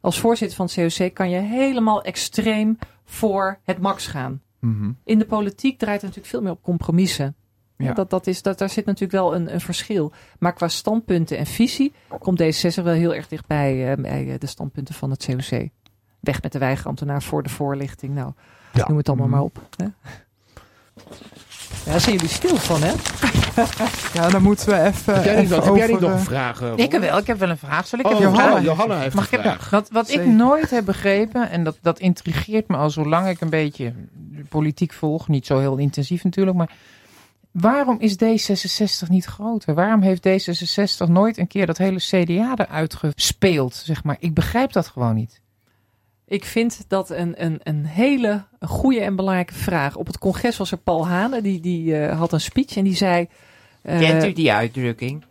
Als voorzitter van het COC kan je helemaal extreem voor het max gaan. Mhm. In de politiek draait het natuurlijk veel meer op compromissen. Ja. Dat, dat is, dat, daar zit natuurlijk wel een, een verschil. Maar qua standpunten en visie komt D66 wel heel erg dichtbij uh, bij uh, de standpunten van het COC. Weg met de weigerambtenaar voor de voorlichting. Nou, Ja. noem het allemaal Mhm. maar op. Hè? Daar zijn jullie stil van, hè? *laughs* Ja, dan moeten we even. Heb jij niet, even nog, heb jij niet over, nog vragen? Ik heb wel, ik heb wel een vraag. Zal ik Oh, Johanna, vraag? Johanna heeft Mag een ik. Wat, wat ik nooit heb begrepen, en dat, dat intrigeert me al zolang ik een beetje de politiek volg, niet zo heel intensief natuurlijk, maar waarom is D66 niet groter? Waarom heeft D66 nooit een keer dat hele CDA eruit gespeeld? Zeg maar? Ik begrijp dat gewoon niet. Ik vind dat een, een, een hele goede en belangrijke vraag. Op het congres was er Paul Hane, die, die uh, had een speech en die zei... Uh, die uitdrukking?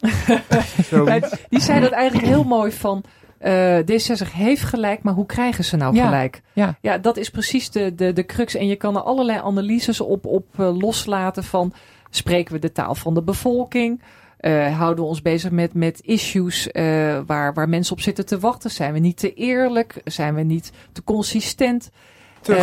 *laughs* die zei dat eigenlijk heel mooi van... Uh, D60 heeft gelijk, maar hoe krijgen ze nou Ja, gelijk? ja. ja, dat is precies de, de, de crux. En je kan er allerlei analyses op, op uh, loslaten van... spreken we de taal van de bevolking? Uh, houden we ons bezig met, met issues uh, waar, waar mensen op zitten te wachten? Zijn we niet te eerlijk? Zijn we niet te consistent? Te.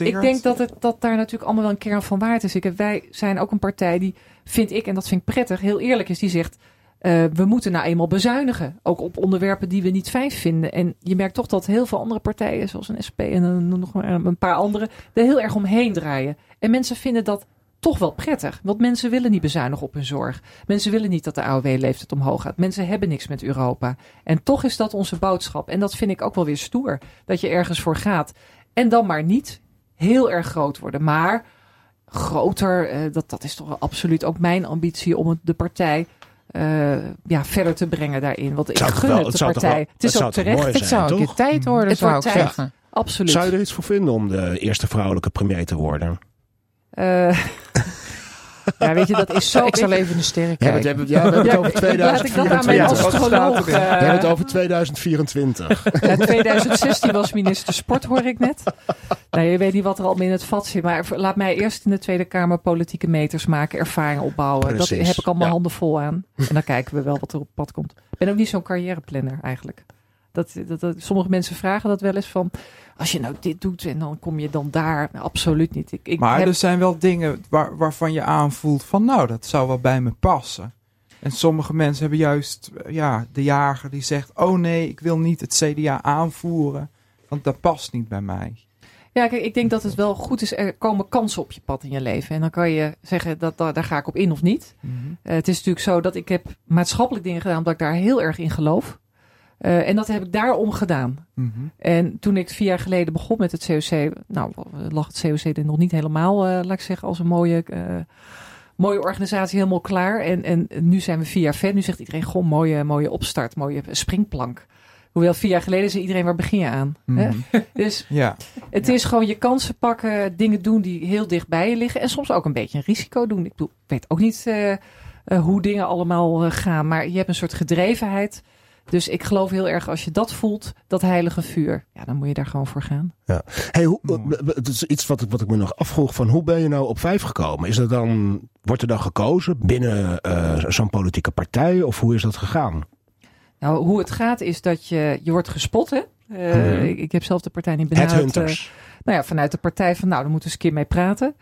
Uh, ik denk dat, het, dat daar natuurlijk allemaal wel een kern van waarheid is. Ik, wij zijn ook een partij die, vind ik, en dat vind ik prettig, heel eerlijk is. Die zegt, uh, we moeten nou eenmaal bezuinigen. Ook op onderwerpen die we niet fijn vinden. En je merkt toch dat heel veel andere partijen, zoals een SP en een, nog een paar andere, er heel erg omheen draaien. En mensen vinden dat toch wel prettig. Want mensen willen niet bezuinigen op hun zorg. Mensen willen niet dat de AOW-leeftijd omhoog gaat. Mensen hebben niks met Europa. En toch is dat onze boodschap. En dat vind ik ook wel weer stoer. Dat je ergens voor gaat. En dan maar niet heel erg groot worden. Maar groter, uh, dat, dat is toch absoluut ook mijn ambitie om het, de partij uh, ja, verder te brengen daarin. Want ik Zou gun wel- het de partij. wel- het is het ook terecht. Het zou een toch? keer tijd worden, Het zou ik zeggen. Absoluut. Zou je er iets voor vinden om de eerste vrouwelijke premier te worden? Uh, *laughs* ja, weet je, dat is zo... *laughs* ik zal even de sterren Ja, kijken. we hebben, ja, we hebben het over Laat ik dat aan mijn 2024. astroloog... We hebben het over 2024. ja, 2016 was minister Sport, hoor ik net. Nou, je weet niet wat er al in het vat zit. Maar laat mij eerst in de Tweede Kamer politieke meters maken, ervaring opbouwen. Dat heb ik allemaal ja. handen vol aan. En dan kijken we wel wat er op pad komt. Ik ben ook niet zo'n carrièreplanner eigenlijk. Dat, dat, dat, sommige mensen vragen dat wel eens van... Als je nou dit doet en dan kom je dan daar. Nou, absoluut niet. Ik, ik Maar heb, er zijn wel dingen waar, waarvan je aanvoelt van nou, dat zou wel bij me passen. En sommige mensen hebben juist eh, ja, de jager die zegt, oh nee, ik wil niet het CDA aanvoeren, want dat past niet bij mij. Ja, kijk, ik denk dat het wel goed is. Er komen kansen op je pad in je leven. En dan kan je zeggen, dat, daar ga ik op in of niet. Uh, het is natuurlijk zo dat ik heb maatschappelijk dingen gedaan... omdat ik daar heel erg in geloof. Uh, en dat heb ik daarom gedaan. Mhm. En toen ik vier jaar geleden begon met het COC, nou lag het COC er nog niet helemaal, uh, laat ik zeggen, als een mooie, uh, mooie organisatie helemaal klaar. En, en nu zijn we vier jaar verder. Nu zegt iedereen, goh, mooie, mooie opstart, mooie springplank. Hoewel vier jaar geleden zei iedereen, waar begin je aan? Mhm. Hè? Dus *laughs* Ja, het Ja. is gewoon je kansen pakken, dingen doen die heel dicht bij je liggen. En soms ook een beetje een risico doen. Ik bedoel, ik weet ook niet hoe dingen allemaal gaan. Maar je hebt een soort gedrevenheid. Dus ik geloof heel erg als je dat voelt, dat heilige vuur. Ja, dan moet je daar gewoon voor gaan. Ja. Hey, hoe, b- b- het is iets wat ik, wat ik me nog afvroeg van hoe ben je nou op vijf gekomen? Is er dan, wordt er dan gekozen binnen eh, zo'n politieke partij of hoe is dat gegaan? Nou, hoe het gaat is dat je, je wordt gespot, hè? Uh, Mhm. ik, ik heb zelf de partij niet benaderd. Headhunters. Uh, nou ja, vanuit de partij van, nou, daar moeten we eens een keer mee praten.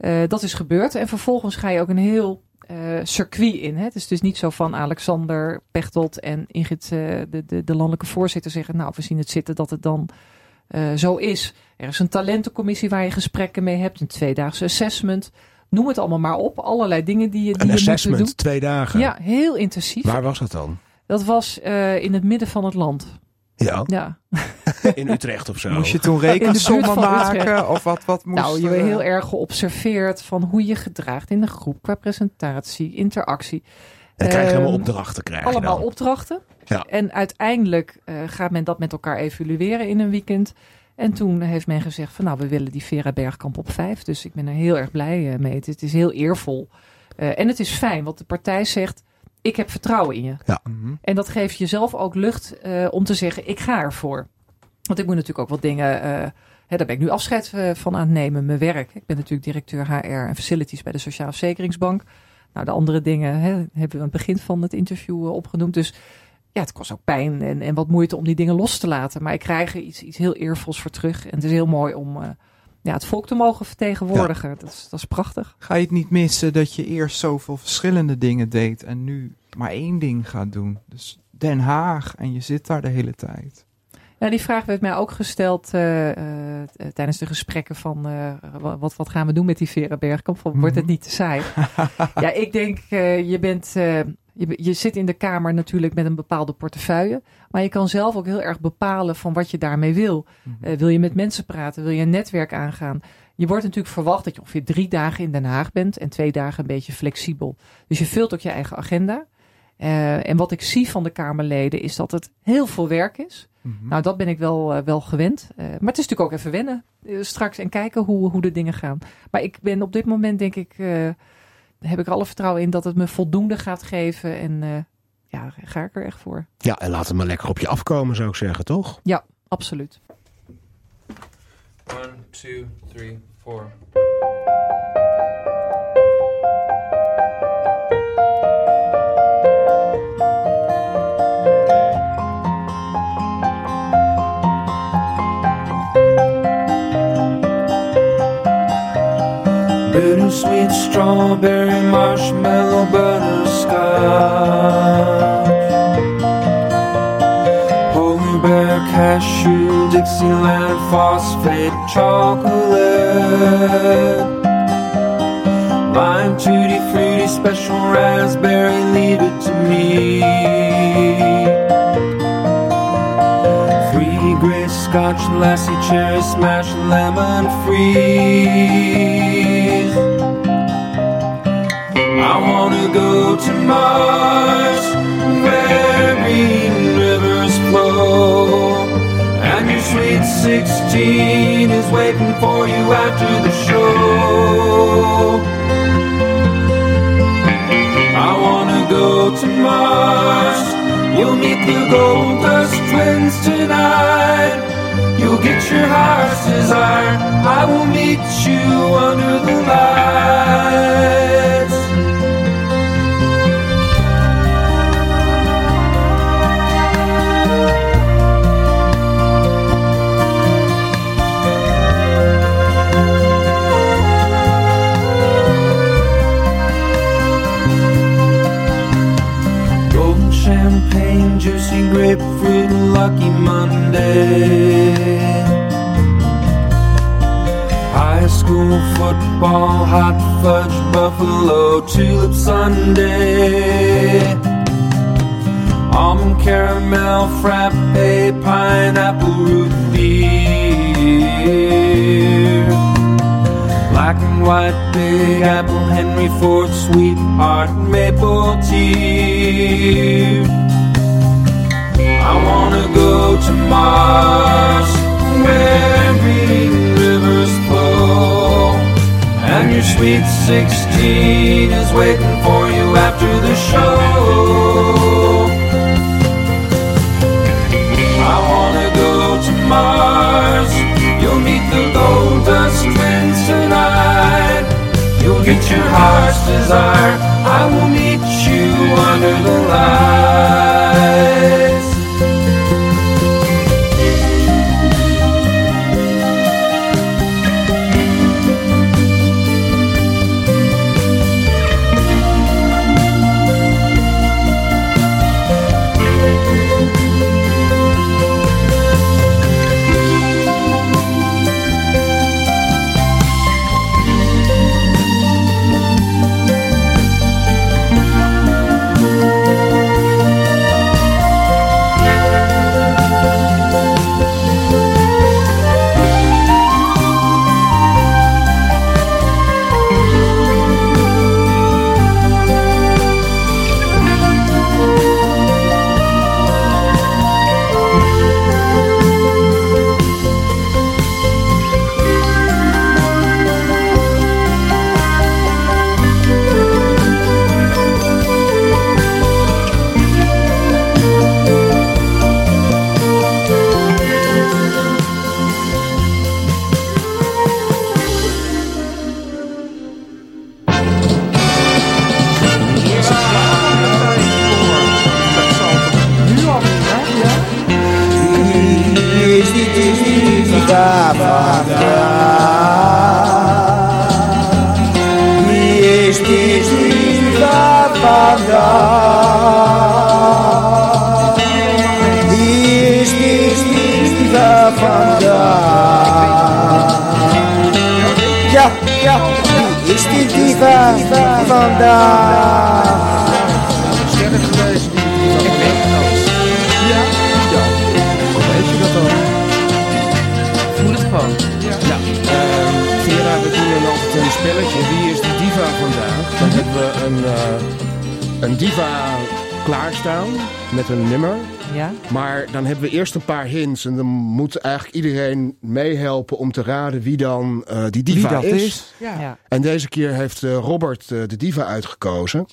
Uh, dat is gebeurd. En vervolgens ga je ook een heel uh, circuit in. Hè? Het is dus niet zo van Alexander Pechtold en Ingrid, uh, de, de, de landelijke voorzitter, zeggen: Nou, we zien het zitten dat het dan eh, zo is. Er is een talentencommissie waar je gesprekken mee hebt, een tweedaagse assessment. Noem het allemaal maar op. Allerlei dingen die je, die Een je moet doen. assessment, twee dagen. Ja, heel intensief. Waar was dat dan? Dat was eh, in het midden van het land. Ja, Ja. *laughs* in Utrecht of zo. Moest je toen rekensommen Utrecht. maken? Of wat, wat moest nou, je er, wordt eh, heel erg geobserveerd van hoe je gedraagt in de groep qua presentatie, interactie. Dan krijg je helemaal Ehm, opdrachten. Krijg je allemaal dan. opdrachten. Ja. En uiteindelijk eh, gaat men dat met elkaar evalueren in een weekend. En toen heeft men gezegd van nou, we willen die Vera Bergkamp op vijf. Dus ik ben er heel erg blij eh, mee. Het, het is heel eervol. Eh, en het is fijn, want de partij zegt, ik heb vertrouwen in je. mhm. En dat geeft jezelf ook lucht eh, om te zeggen, ik ga ervoor. Want ik moet natuurlijk ook wat dingen, eh, hè, daar ben ik nu afscheid eh, van aan het nemen, mijn werk. Ik ben natuurlijk directeur HR en Facilities bij de Sociaal Verzekeringsbank. Nou, de andere dingen hè, hebben we aan het begin van het interview opgenoemd. Dus ja, het kost ook pijn en, en wat moeite om die dingen los te laten. Maar ik krijg er iets, iets heel eervols voor terug. En het is heel mooi om eh, ja, het volk te mogen vertegenwoordigen. Dat, is, dat is prachtig. Ga je het niet missen dat je eerst zoveel verschillende dingen deed en nu maar één ding gaat doen? Dus Den Haag en je zit daar de hele tijd. Ja, die vraag werd mij ook gesteld eh, eh, tijdens de gesprekken van eh, wa- wat, wat gaan we doen met die Vera Bergkamp? Van, Wordt het Mhm. niet te saai? *laughs* ja, ik denk, je, bent, je, je zit in de Kamer natuurlijk met een bepaalde portefeuille. Maar je kan zelf ook heel erg bepalen van wat je daarmee wil. Mhm. Eh, wil je met mensen praten? Wil je een netwerk aangaan? Je wordt natuurlijk verwacht dat je ongeveer drie dagen in Den Haag bent en twee dagen een beetje flexibel. Dus je vult ook je eigen agenda. Eh, en wat ik zie van de Kamerleden is dat het heel veel werk is. Mhm. Nou, dat ben ik wel, eh, wel gewend. Maar het is natuurlijk ook even wennen straks en kijken hoe, hoe de dingen gaan. Maar ik ben op dit moment, denk ik, heb ik er alle vertrouwen in dat het me voldoende gaat geven. En eh, ja, ga ik er echt voor. Ja, en laat het maar lekker op je afkomen, zou ik zeggen, toch? Absoluut. One, two, three, four. Bittersweet strawberry marshmallow butterscotch. Polar bear cashew Dixieland phosphate chocolate. Lime tutti fruity special raspberry leave it to me. Three great scotch lassie cherry smash lemon freeze I wanna go to Mars where green rivers flow and your sweet 16 is waiting for you after the show I wanna go to Mars. You'll meet the Gold Dust Twins tonight. You'll get your heart's desire. I will meet you under the lights. Frappe, pineapple root beer. Black and white, big apple, Henry Ford, sweetheart, maple tea. I wanna go to Mars, where rivers flow, and your sweet 16 is waiting for you after the show. Get your heart's desire. I will meet you under the lights. En dan moet eigenlijk iedereen meehelpen om te raden wie dan eh, die Wie diva dat is. is? Ja. Ja. En deze keer heeft eh, Robert eh, de diva uitgekozen.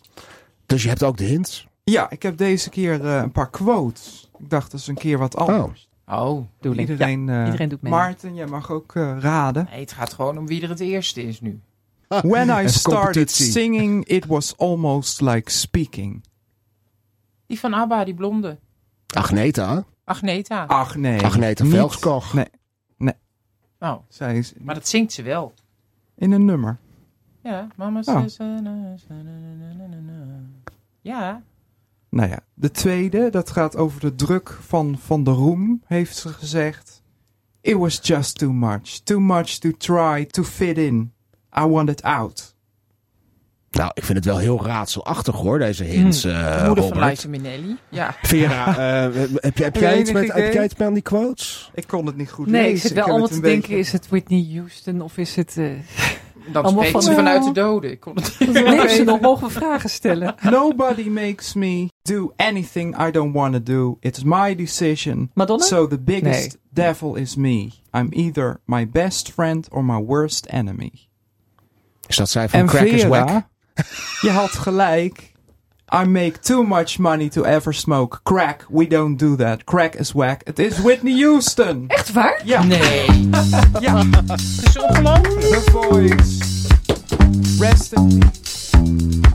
Dus je hebt ook de hints. Ja, ik heb deze keer eh, een paar quotes. Ik dacht, dat is een keer wat anders. Oh, Doe ik. Iedereen, eh, iedereen doet mee. Maarten, jij mag ook eh, raden. nee, het gaat gewoon om wie er het eerste is nu. When I started singing, it was almost like speaking. Die van ABBA, die blonde. Agneta. Agneta. Ach nee. Agneta niet. Velskog. Nee, Oh, zij is maar dat zingt ze wel. in een nummer. Ja, mama Oh. says... uh, na, na, na. Ja, Nou ja, de tweede, dat gaat over de druk van Van de Roem, heeft ze gezegd. It was just too much. Too much to try to fit in. I want it out. Nou, ik vind het wel heel raadselachtig hoor, deze hints. eh, de moeder van. Liza Minnelli. Ja. Vera, *laughs* eh, heb, je, heb, jij iets met, heb jij iets met aan die quotes? Ik kon het niet goed Nee, lezen. ik zit wel allemaal te denken, beetje- is het Whitney Houston of is het... eh *laughs* Dan Allemaal spreekt van- ze vanuit de doden. Ik kon het *laughs* leeft ze nog? Mogen we vragen stellen? Nobody makes me do anything I don't want to do. It's my decision. Madonna? So the biggest Nee. devil is me. I'm either my best friend or my worst enemy. Is dat zij van En Crack is Wack? Vera, *laughs* je had gelijk. I make too much money to ever smoke crack. We don't do that. Crack is whack. Het is Whitney Houston. Echt waar? Ja. Nee. *laughs* Ja. Het is ongelooflijk. The Voice. Rest in peace.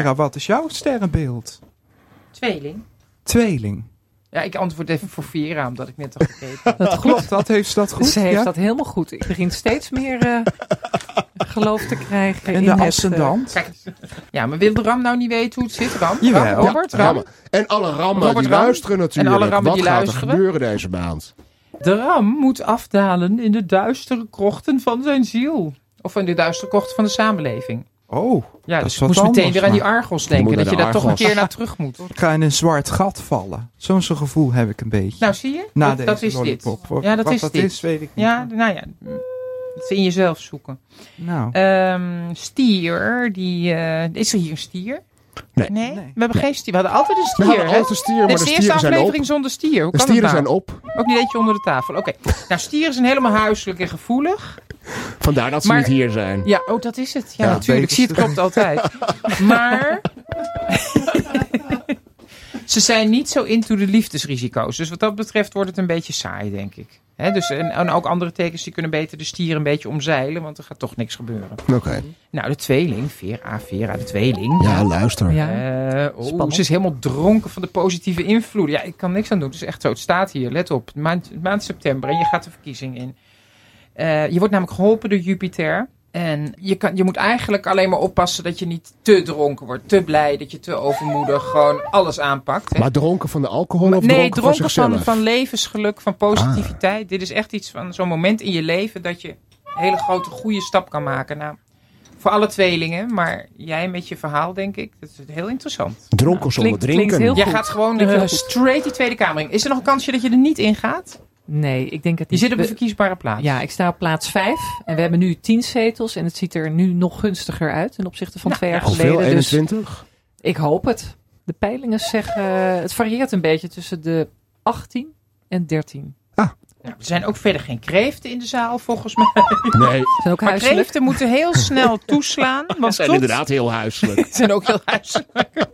Vera, wat is jouw sterrenbeeld? Tweeling. Tweeling. Ja, ik antwoord even voor Vera, omdat ik net al gekeken heb. *laughs* Dat Klopt, dat heeft ze dat goed. Ze heeft ja? dat helemaal goed. Ik begin steeds meer eh, geloof te krijgen. En in de het, eh, ascendant? Kijk, ja, maar wil Ram nou niet weten hoe het zit, Ram? Jawel. Ram, Robert, Ram? Rammen. En alle rammen Robert die Ram. luisteren natuurlijk. En alle rammen Wat die gaat luisteren. er gebeuren deze maand? De Ram moet afdalen in de duistere krochten van zijn ziel. Of in de duistere krochten van de samenleving. Oh, Ja, Dat dus is ik wat moest meteen anders, weer aan die Argos denken. Dat je daar toch een keer naar terug moet. ik ga in een zwart gat vallen. Zo'n zo'n gevoel heb ik een beetje. Nou, zie je? Na dat, is lollipop. dit. Ja, dat Wat is dat dit. is, weet ik niet. Ja, nou ja. Het in jezelf zoeken. Nou, Ehm, stier, die, eh, is er hier een stier? Nee. We hebben geen stier. We hadden altijd een We stier. hadden hè? altijd een stier, maar Dit is de eerste stieren zijn op. aflevering zonder stier. Hoe De kan stieren dat nou? zijn op. Ook niet eentje onder de tafel. Oké. Nou, stieren zijn helemaal huiselijk en gevoelig. Vandaar dat ze Maar- niet hier zijn. Ja, oh, dat is het. Ja, Ja, natuurlijk. Zie, het klopt altijd. *laughs* Maar *laughs* ze zijn niet zo into de liefdesrisico's. Dus wat dat betreft wordt het een beetje saai, denk ik. Hè, dus, en, en ook andere tekens die kunnen beter de stier een beetje omzeilen, want er gaat toch niks gebeuren. Oké. Nou, de tweeling, Vera, Vera, de tweeling. Ja, luister. Ja. Eh, oh, ze is helemaal dronken van de positieve invloeden. Ja, ik kan niks aan doen. Het is echt zo. Het staat hier. Let op. Maand, maand september en je gaat de verkiezing in. Eh, je wordt namelijk geholpen door Jupiter. En je, kan, je moet eigenlijk alleen maar oppassen dat je niet te dronken wordt. Te blij, dat je te overmoedig gewoon alles aanpakt. hè. Maar dronken van de alcohol of nee, dronken, dronken van van, van levensgeluk, van positiviteit. Dit is echt iets van zo'n moment in je leven dat je een hele grote goede stap kan maken. Nou, voor alle tweelingen, maar jij met je verhaal denk ik, dat is heel interessant. Dronken zonder Klinkt- klinkt drinken. heel Jij goed. gaat gewoon eh, *laughs* goed. straight die Tweede Kamer in. Is er nog een kansje dat je er niet in gaat? Nee, ik denk het Je niet. zit op een verkiesbare plaats. Ja, ik sta op plaats 5 en we hebben nu 10 zetels en het ziet er nu nog gunstiger uit ten opzichte van Nou, twee jaar Hoeveel? geleden. Dus 21? ik hoop het. De peilingen zeggen, het varieert een beetje tussen de 18 en 13. Nou, er zijn ook verder geen kreeften in de zaal volgens mij. Nee, Ze zijn ook Maar huiselijk. kreeften moeten heel snel toeslaan. *laughs* Want zijn tot, inderdaad heel huiselijk. *laughs* Ze zijn ook heel huiselijk. *laughs*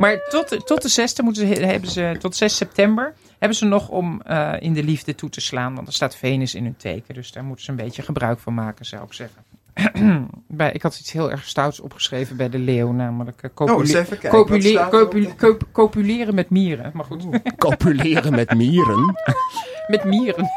Maar tot, tot de 6 moeten ze, hebben ze, tot 6 september hebben ze nog om eh, in de liefde toe te slaan. Want er staat Venus in hun teken. Dus daar moeten ze een beetje gebruik van maken, zou ik zeggen. *clears throat* bij, ik had iets heel erg stouts opgeschreven bij de leeuw, namelijk uh, Oh, kijken, er copuleren met mieren. Maar goed, Copuleren met mieren. *laughs* met mieren.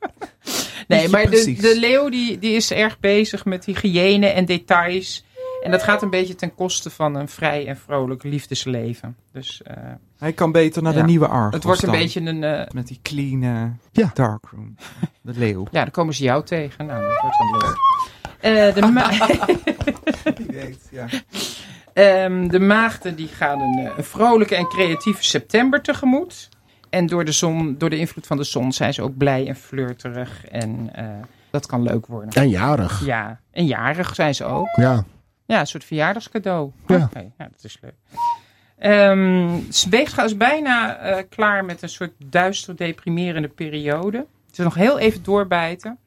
*laughs* nee, maar de, de leeuw die, die is erg bezig met hygiëne en details. En dat gaat een beetje ten koste van een vrij en vrolijk liefdesleven. Dus eh, Hij kan beter naar Ja. de nieuwe Argos het wordt een dan. beetje een... eh, Met die clean eh, Ja. darkroom. *laughs* De leeuw. ja, dan komen ze jou tegen. Nou, dat wordt dan leuk. Eh, de, ma- *laughs* ja. *laughs* Ehm, de maagden die gaan een, eh, een vrolijke en creatieve september tegemoet. En door de, zon, door de invloed van de zon zijn ze ook blij en flirterig. En eh, dat kan leuk worden. En jarig. Ja, en jarig zijn ze ook. Ja. Ja, een soort verjaardagscadeau. Ja. Oké, ja, dat is leuk. Ehm Weegschaal is bijna eh, klaar met een soort duister deprimerende periode. Het is nog heel even doorbijten.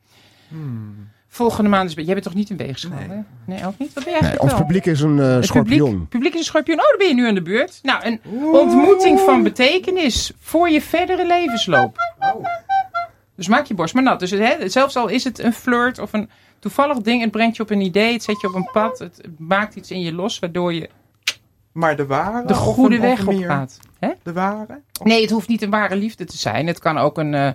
Hmm. Volgende maand is... Jij bent toch niet een weegschaal, Nee. hè? Nee, ook niet? Wat ben jij Nee, eigenlijk ons publiek is een Het schorpioen. Publiek, publiek is een schorpioen. Oh, dan ben je nu aan de beurt. Nou, een ontmoeting van betekenis voor je verdere levensloop. Dus maak je borst maar nat. Dus het, hè, zelfs al is het een flirt of een toevallig ding, het brengt je op een idee, het zet je op een pad, het maakt iets in je los, waardoor je Maar de ware? de goede een- weg op gaat. Hè? De ware? Nee, het hoeft niet een ware liefde te zijn. Het kan ook een, eh,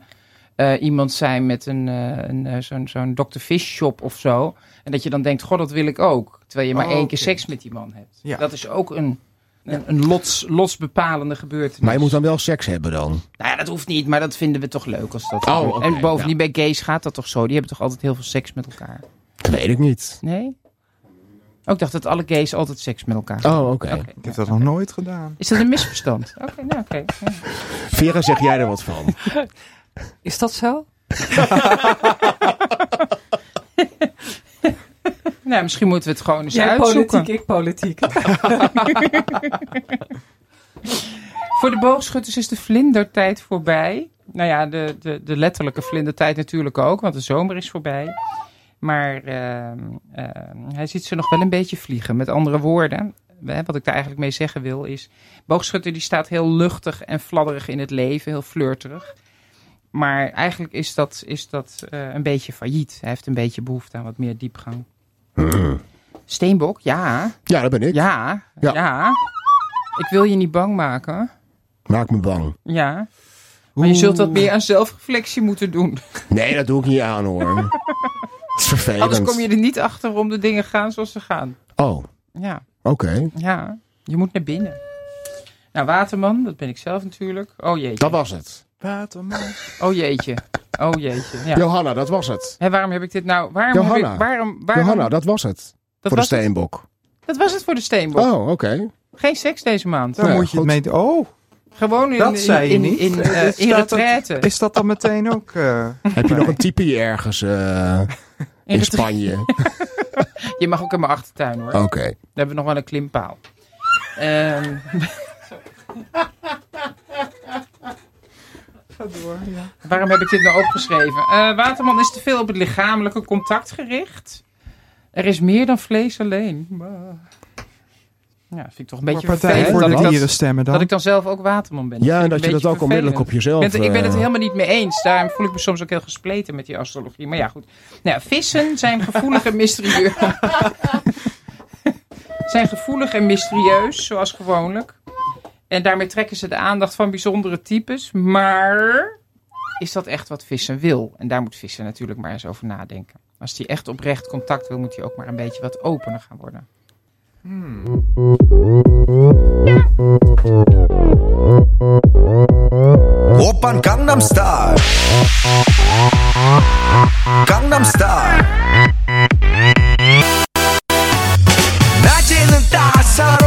eh, iemand zijn met een, eh, een, zo'n, zo'n Dr. Fish shop of zo. En dat je dan denkt, god, dat wil ik ook. Terwijl je maar Oh, één keer seks met die man hebt. Ja. Dat is ook een, een, een lots, lotsbepalende gebeurtenis. Maar je moet dan wel seks hebben dan. Nou ja, dat hoeft niet, maar dat vinden we toch leuk als dat Oh, oké, En bovendien bij gays gaat dat toch zo? Die hebben toch altijd heel veel seks met elkaar? Dat weet ik niet. Nee? Ook ik dacht dat alle gays altijd seks met elkaar Oh, oké. Ik heb dat nog nooit gedaan. Is dat een misverstand? *laughs* Oké, nou oké. Ja. Vera, zeg jij er wat van? *laughs* Is dat zo? *laughs* Nou, misschien moeten we het gewoon eens Jij uitzoeken. politiek, ik politiek. *laughs* Voor de boogschutters is de vlindertijd voorbij. Nou ja, de, de, de letterlijke vlindertijd natuurlijk ook, want de zomer is voorbij. Maar ehm, ehm, hij ziet ze nog wel een beetje vliegen. Met andere woorden, wat ik daar eigenlijk mee zeggen wil is... Boogschutter die staat heel luchtig en fladderig in het leven, heel flirterig. Maar eigenlijk is dat, is dat eh, een beetje failliet. Hij heeft een beetje behoefte aan wat meer diepgang. Steenbok, ja. Ja, dat ben ik. Ja, Ja. ja. Ik wil je niet bang maken. Maak me bang. Ja. Maar je zult wat meer aan zelfreflectie moeten doen. Nee, dat doe ik niet aan hoor. *laughs* Het is vervelend. Anders kom je er niet achter om de dingen gaan zoals ze gaan. Oh, Ja, oké. ja. Je moet naar binnen. Nou, Waterman, dat ben ik zelf natuurlijk. Oh jeetje. Dat was het. Waterman. Oh jeetje. Oh jeetje. Ja. Johanna, dat was het. Hé, waarom heb ik dit nou... Waarom heb Johanna. ik, waarom, waarom, Johanna, dat was het. dat voor de het? steenbok. Dat was het voor de steenbok. Oh, oké. Geen seks deze maand. Daar Ja, moet je het goed. mee... Oh, Gewoon in, dat zei je in, niet. in, *laughs* eh, Is in dat het- retraite. is dat dan meteen ook... eh, Heb je nog een tipi ergens eh, in. Spanje? *laughs* Je mag ook in mijn achtertuin hoor. Oké. Dan hebben we nog wel een klimpaal. Ehm, Waarom heb ik dit nou opgeschreven? Eh, Waterman is te veel op het lichamelijke contact gericht. Er is meer dan vlees alleen. Ja, vind ik toch een beetje Partij vervelend voor dat de ik, dat, dieren stemmen dan. dat ik dan zelf ook Waterman ben. Ja, en dat je dat ook onmiddellijk op jezelf... Ik ben, het, ik ben het eh, helemaal niet mee eens. Daarom voel ik me soms ook heel gespleten met die astrologie. Maar ja, goed. Nou ja, vissen zijn gevoelig en mysterieus. *laughs* zijn gevoelig en mysterieus, zoals gewoonlijk. En daarmee trekken ze de aandacht van bijzondere types. Maar is dat echt wat vissen wil? En daar moet vissen natuurlijk maar eens over nadenken. Als hij echt oprecht contact wil, moet hij ook maar een beetje wat opener gaan worden. 오빤 강남스타일 강남스타일 낮에는 따사로운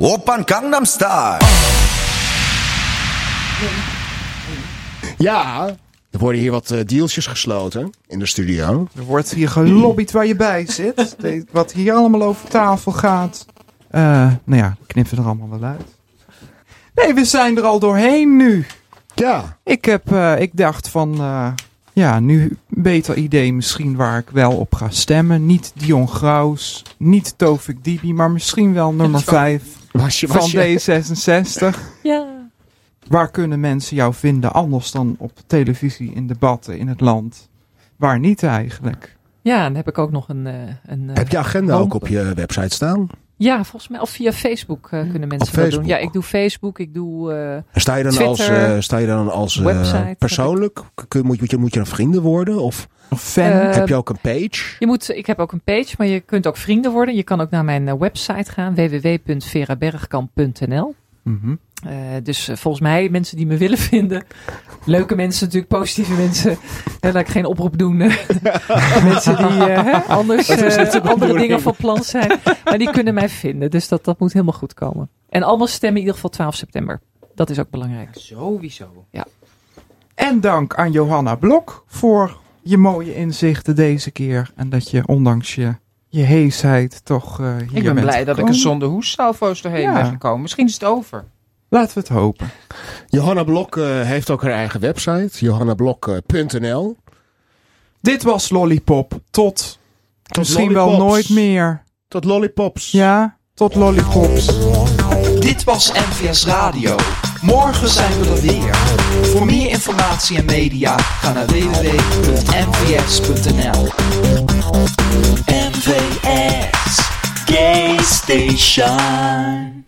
Open Gangnam Style. Ja, er worden hier wat eh, dealsjes gesloten in de studio. Er wordt hier gelobbyd waar je bij zit. *laughs* Wat hier allemaal over tafel gaat. Uh, nou ja, knippen er allemaal wel uit. Nee, we zijn er al doorheen nu. Ja. Ik, heb, eh, ik dacht van, ja, nu beter idee misschien waar ik wel op ga stemmen. Niet Dion Graus, niet Tovik Dibi, maar misschien wel nummer 5 was je, van was je, D66. Ja. Waar kunnen mensen jou vinden anders dan op televisie, in debatten in het land? Waar niet eigenlijk? Ja, dan heb ik ook nog een... eh, een eh, heb je agenda ook op je website staan? Ja, volgens mij. Of via Facebook eh, kunnen mensen dat doen. Ja, ik doe Facebook, ik doe... eh, En sta je dan Twitter, als, eh, sta je dan als eh, website persoonlijk? Kun, moet, je, moet je dan vrienden worden? Of fan? Eh, heb je ook een page? Je moet, ik heb ook een page, maar je kunt ook vrienden worden. Je kan ook naar mijn eh, website gaan, www.verabergkamp.nl. Mhm. Eh, dus eh, volgens mij, mensen die me willen vinden, leuke mensen natuurlijk, positieve mensen. En laat ik geen oproep doen. eh, *laughs* mensen die eh, hè, anders *laughs* eh, andere dingen van plan zijn. Maar die kunnen mij vinden, dus dat, dat moet helemaal goed komen. En allemaal stemmen in ieder geval 12 september. Dat is ook belangrijk. Sowieso. En dank aan Johanna Blok voor je mooie inzichten deze keer. En dat je ondanks je, je heesheid toch eh hier Ik ben bent blij dat ik gekomen. er zonder hoestsalvo's doorheen Ja. ben gekomen. Misschien is het over. Laten we het hopen. Johanna Blok eh, heeft ook haar eigen website. johannablok.nl Dit was Lollipop. Tot, misschien wel nooit meer. Tot lollipops. Ja, tot Lollipops. Dit was NVS Radio. Morgen zijn we er weer. Voor meer informatie en media ga naar www.nvs.nl. NVS Gay Station.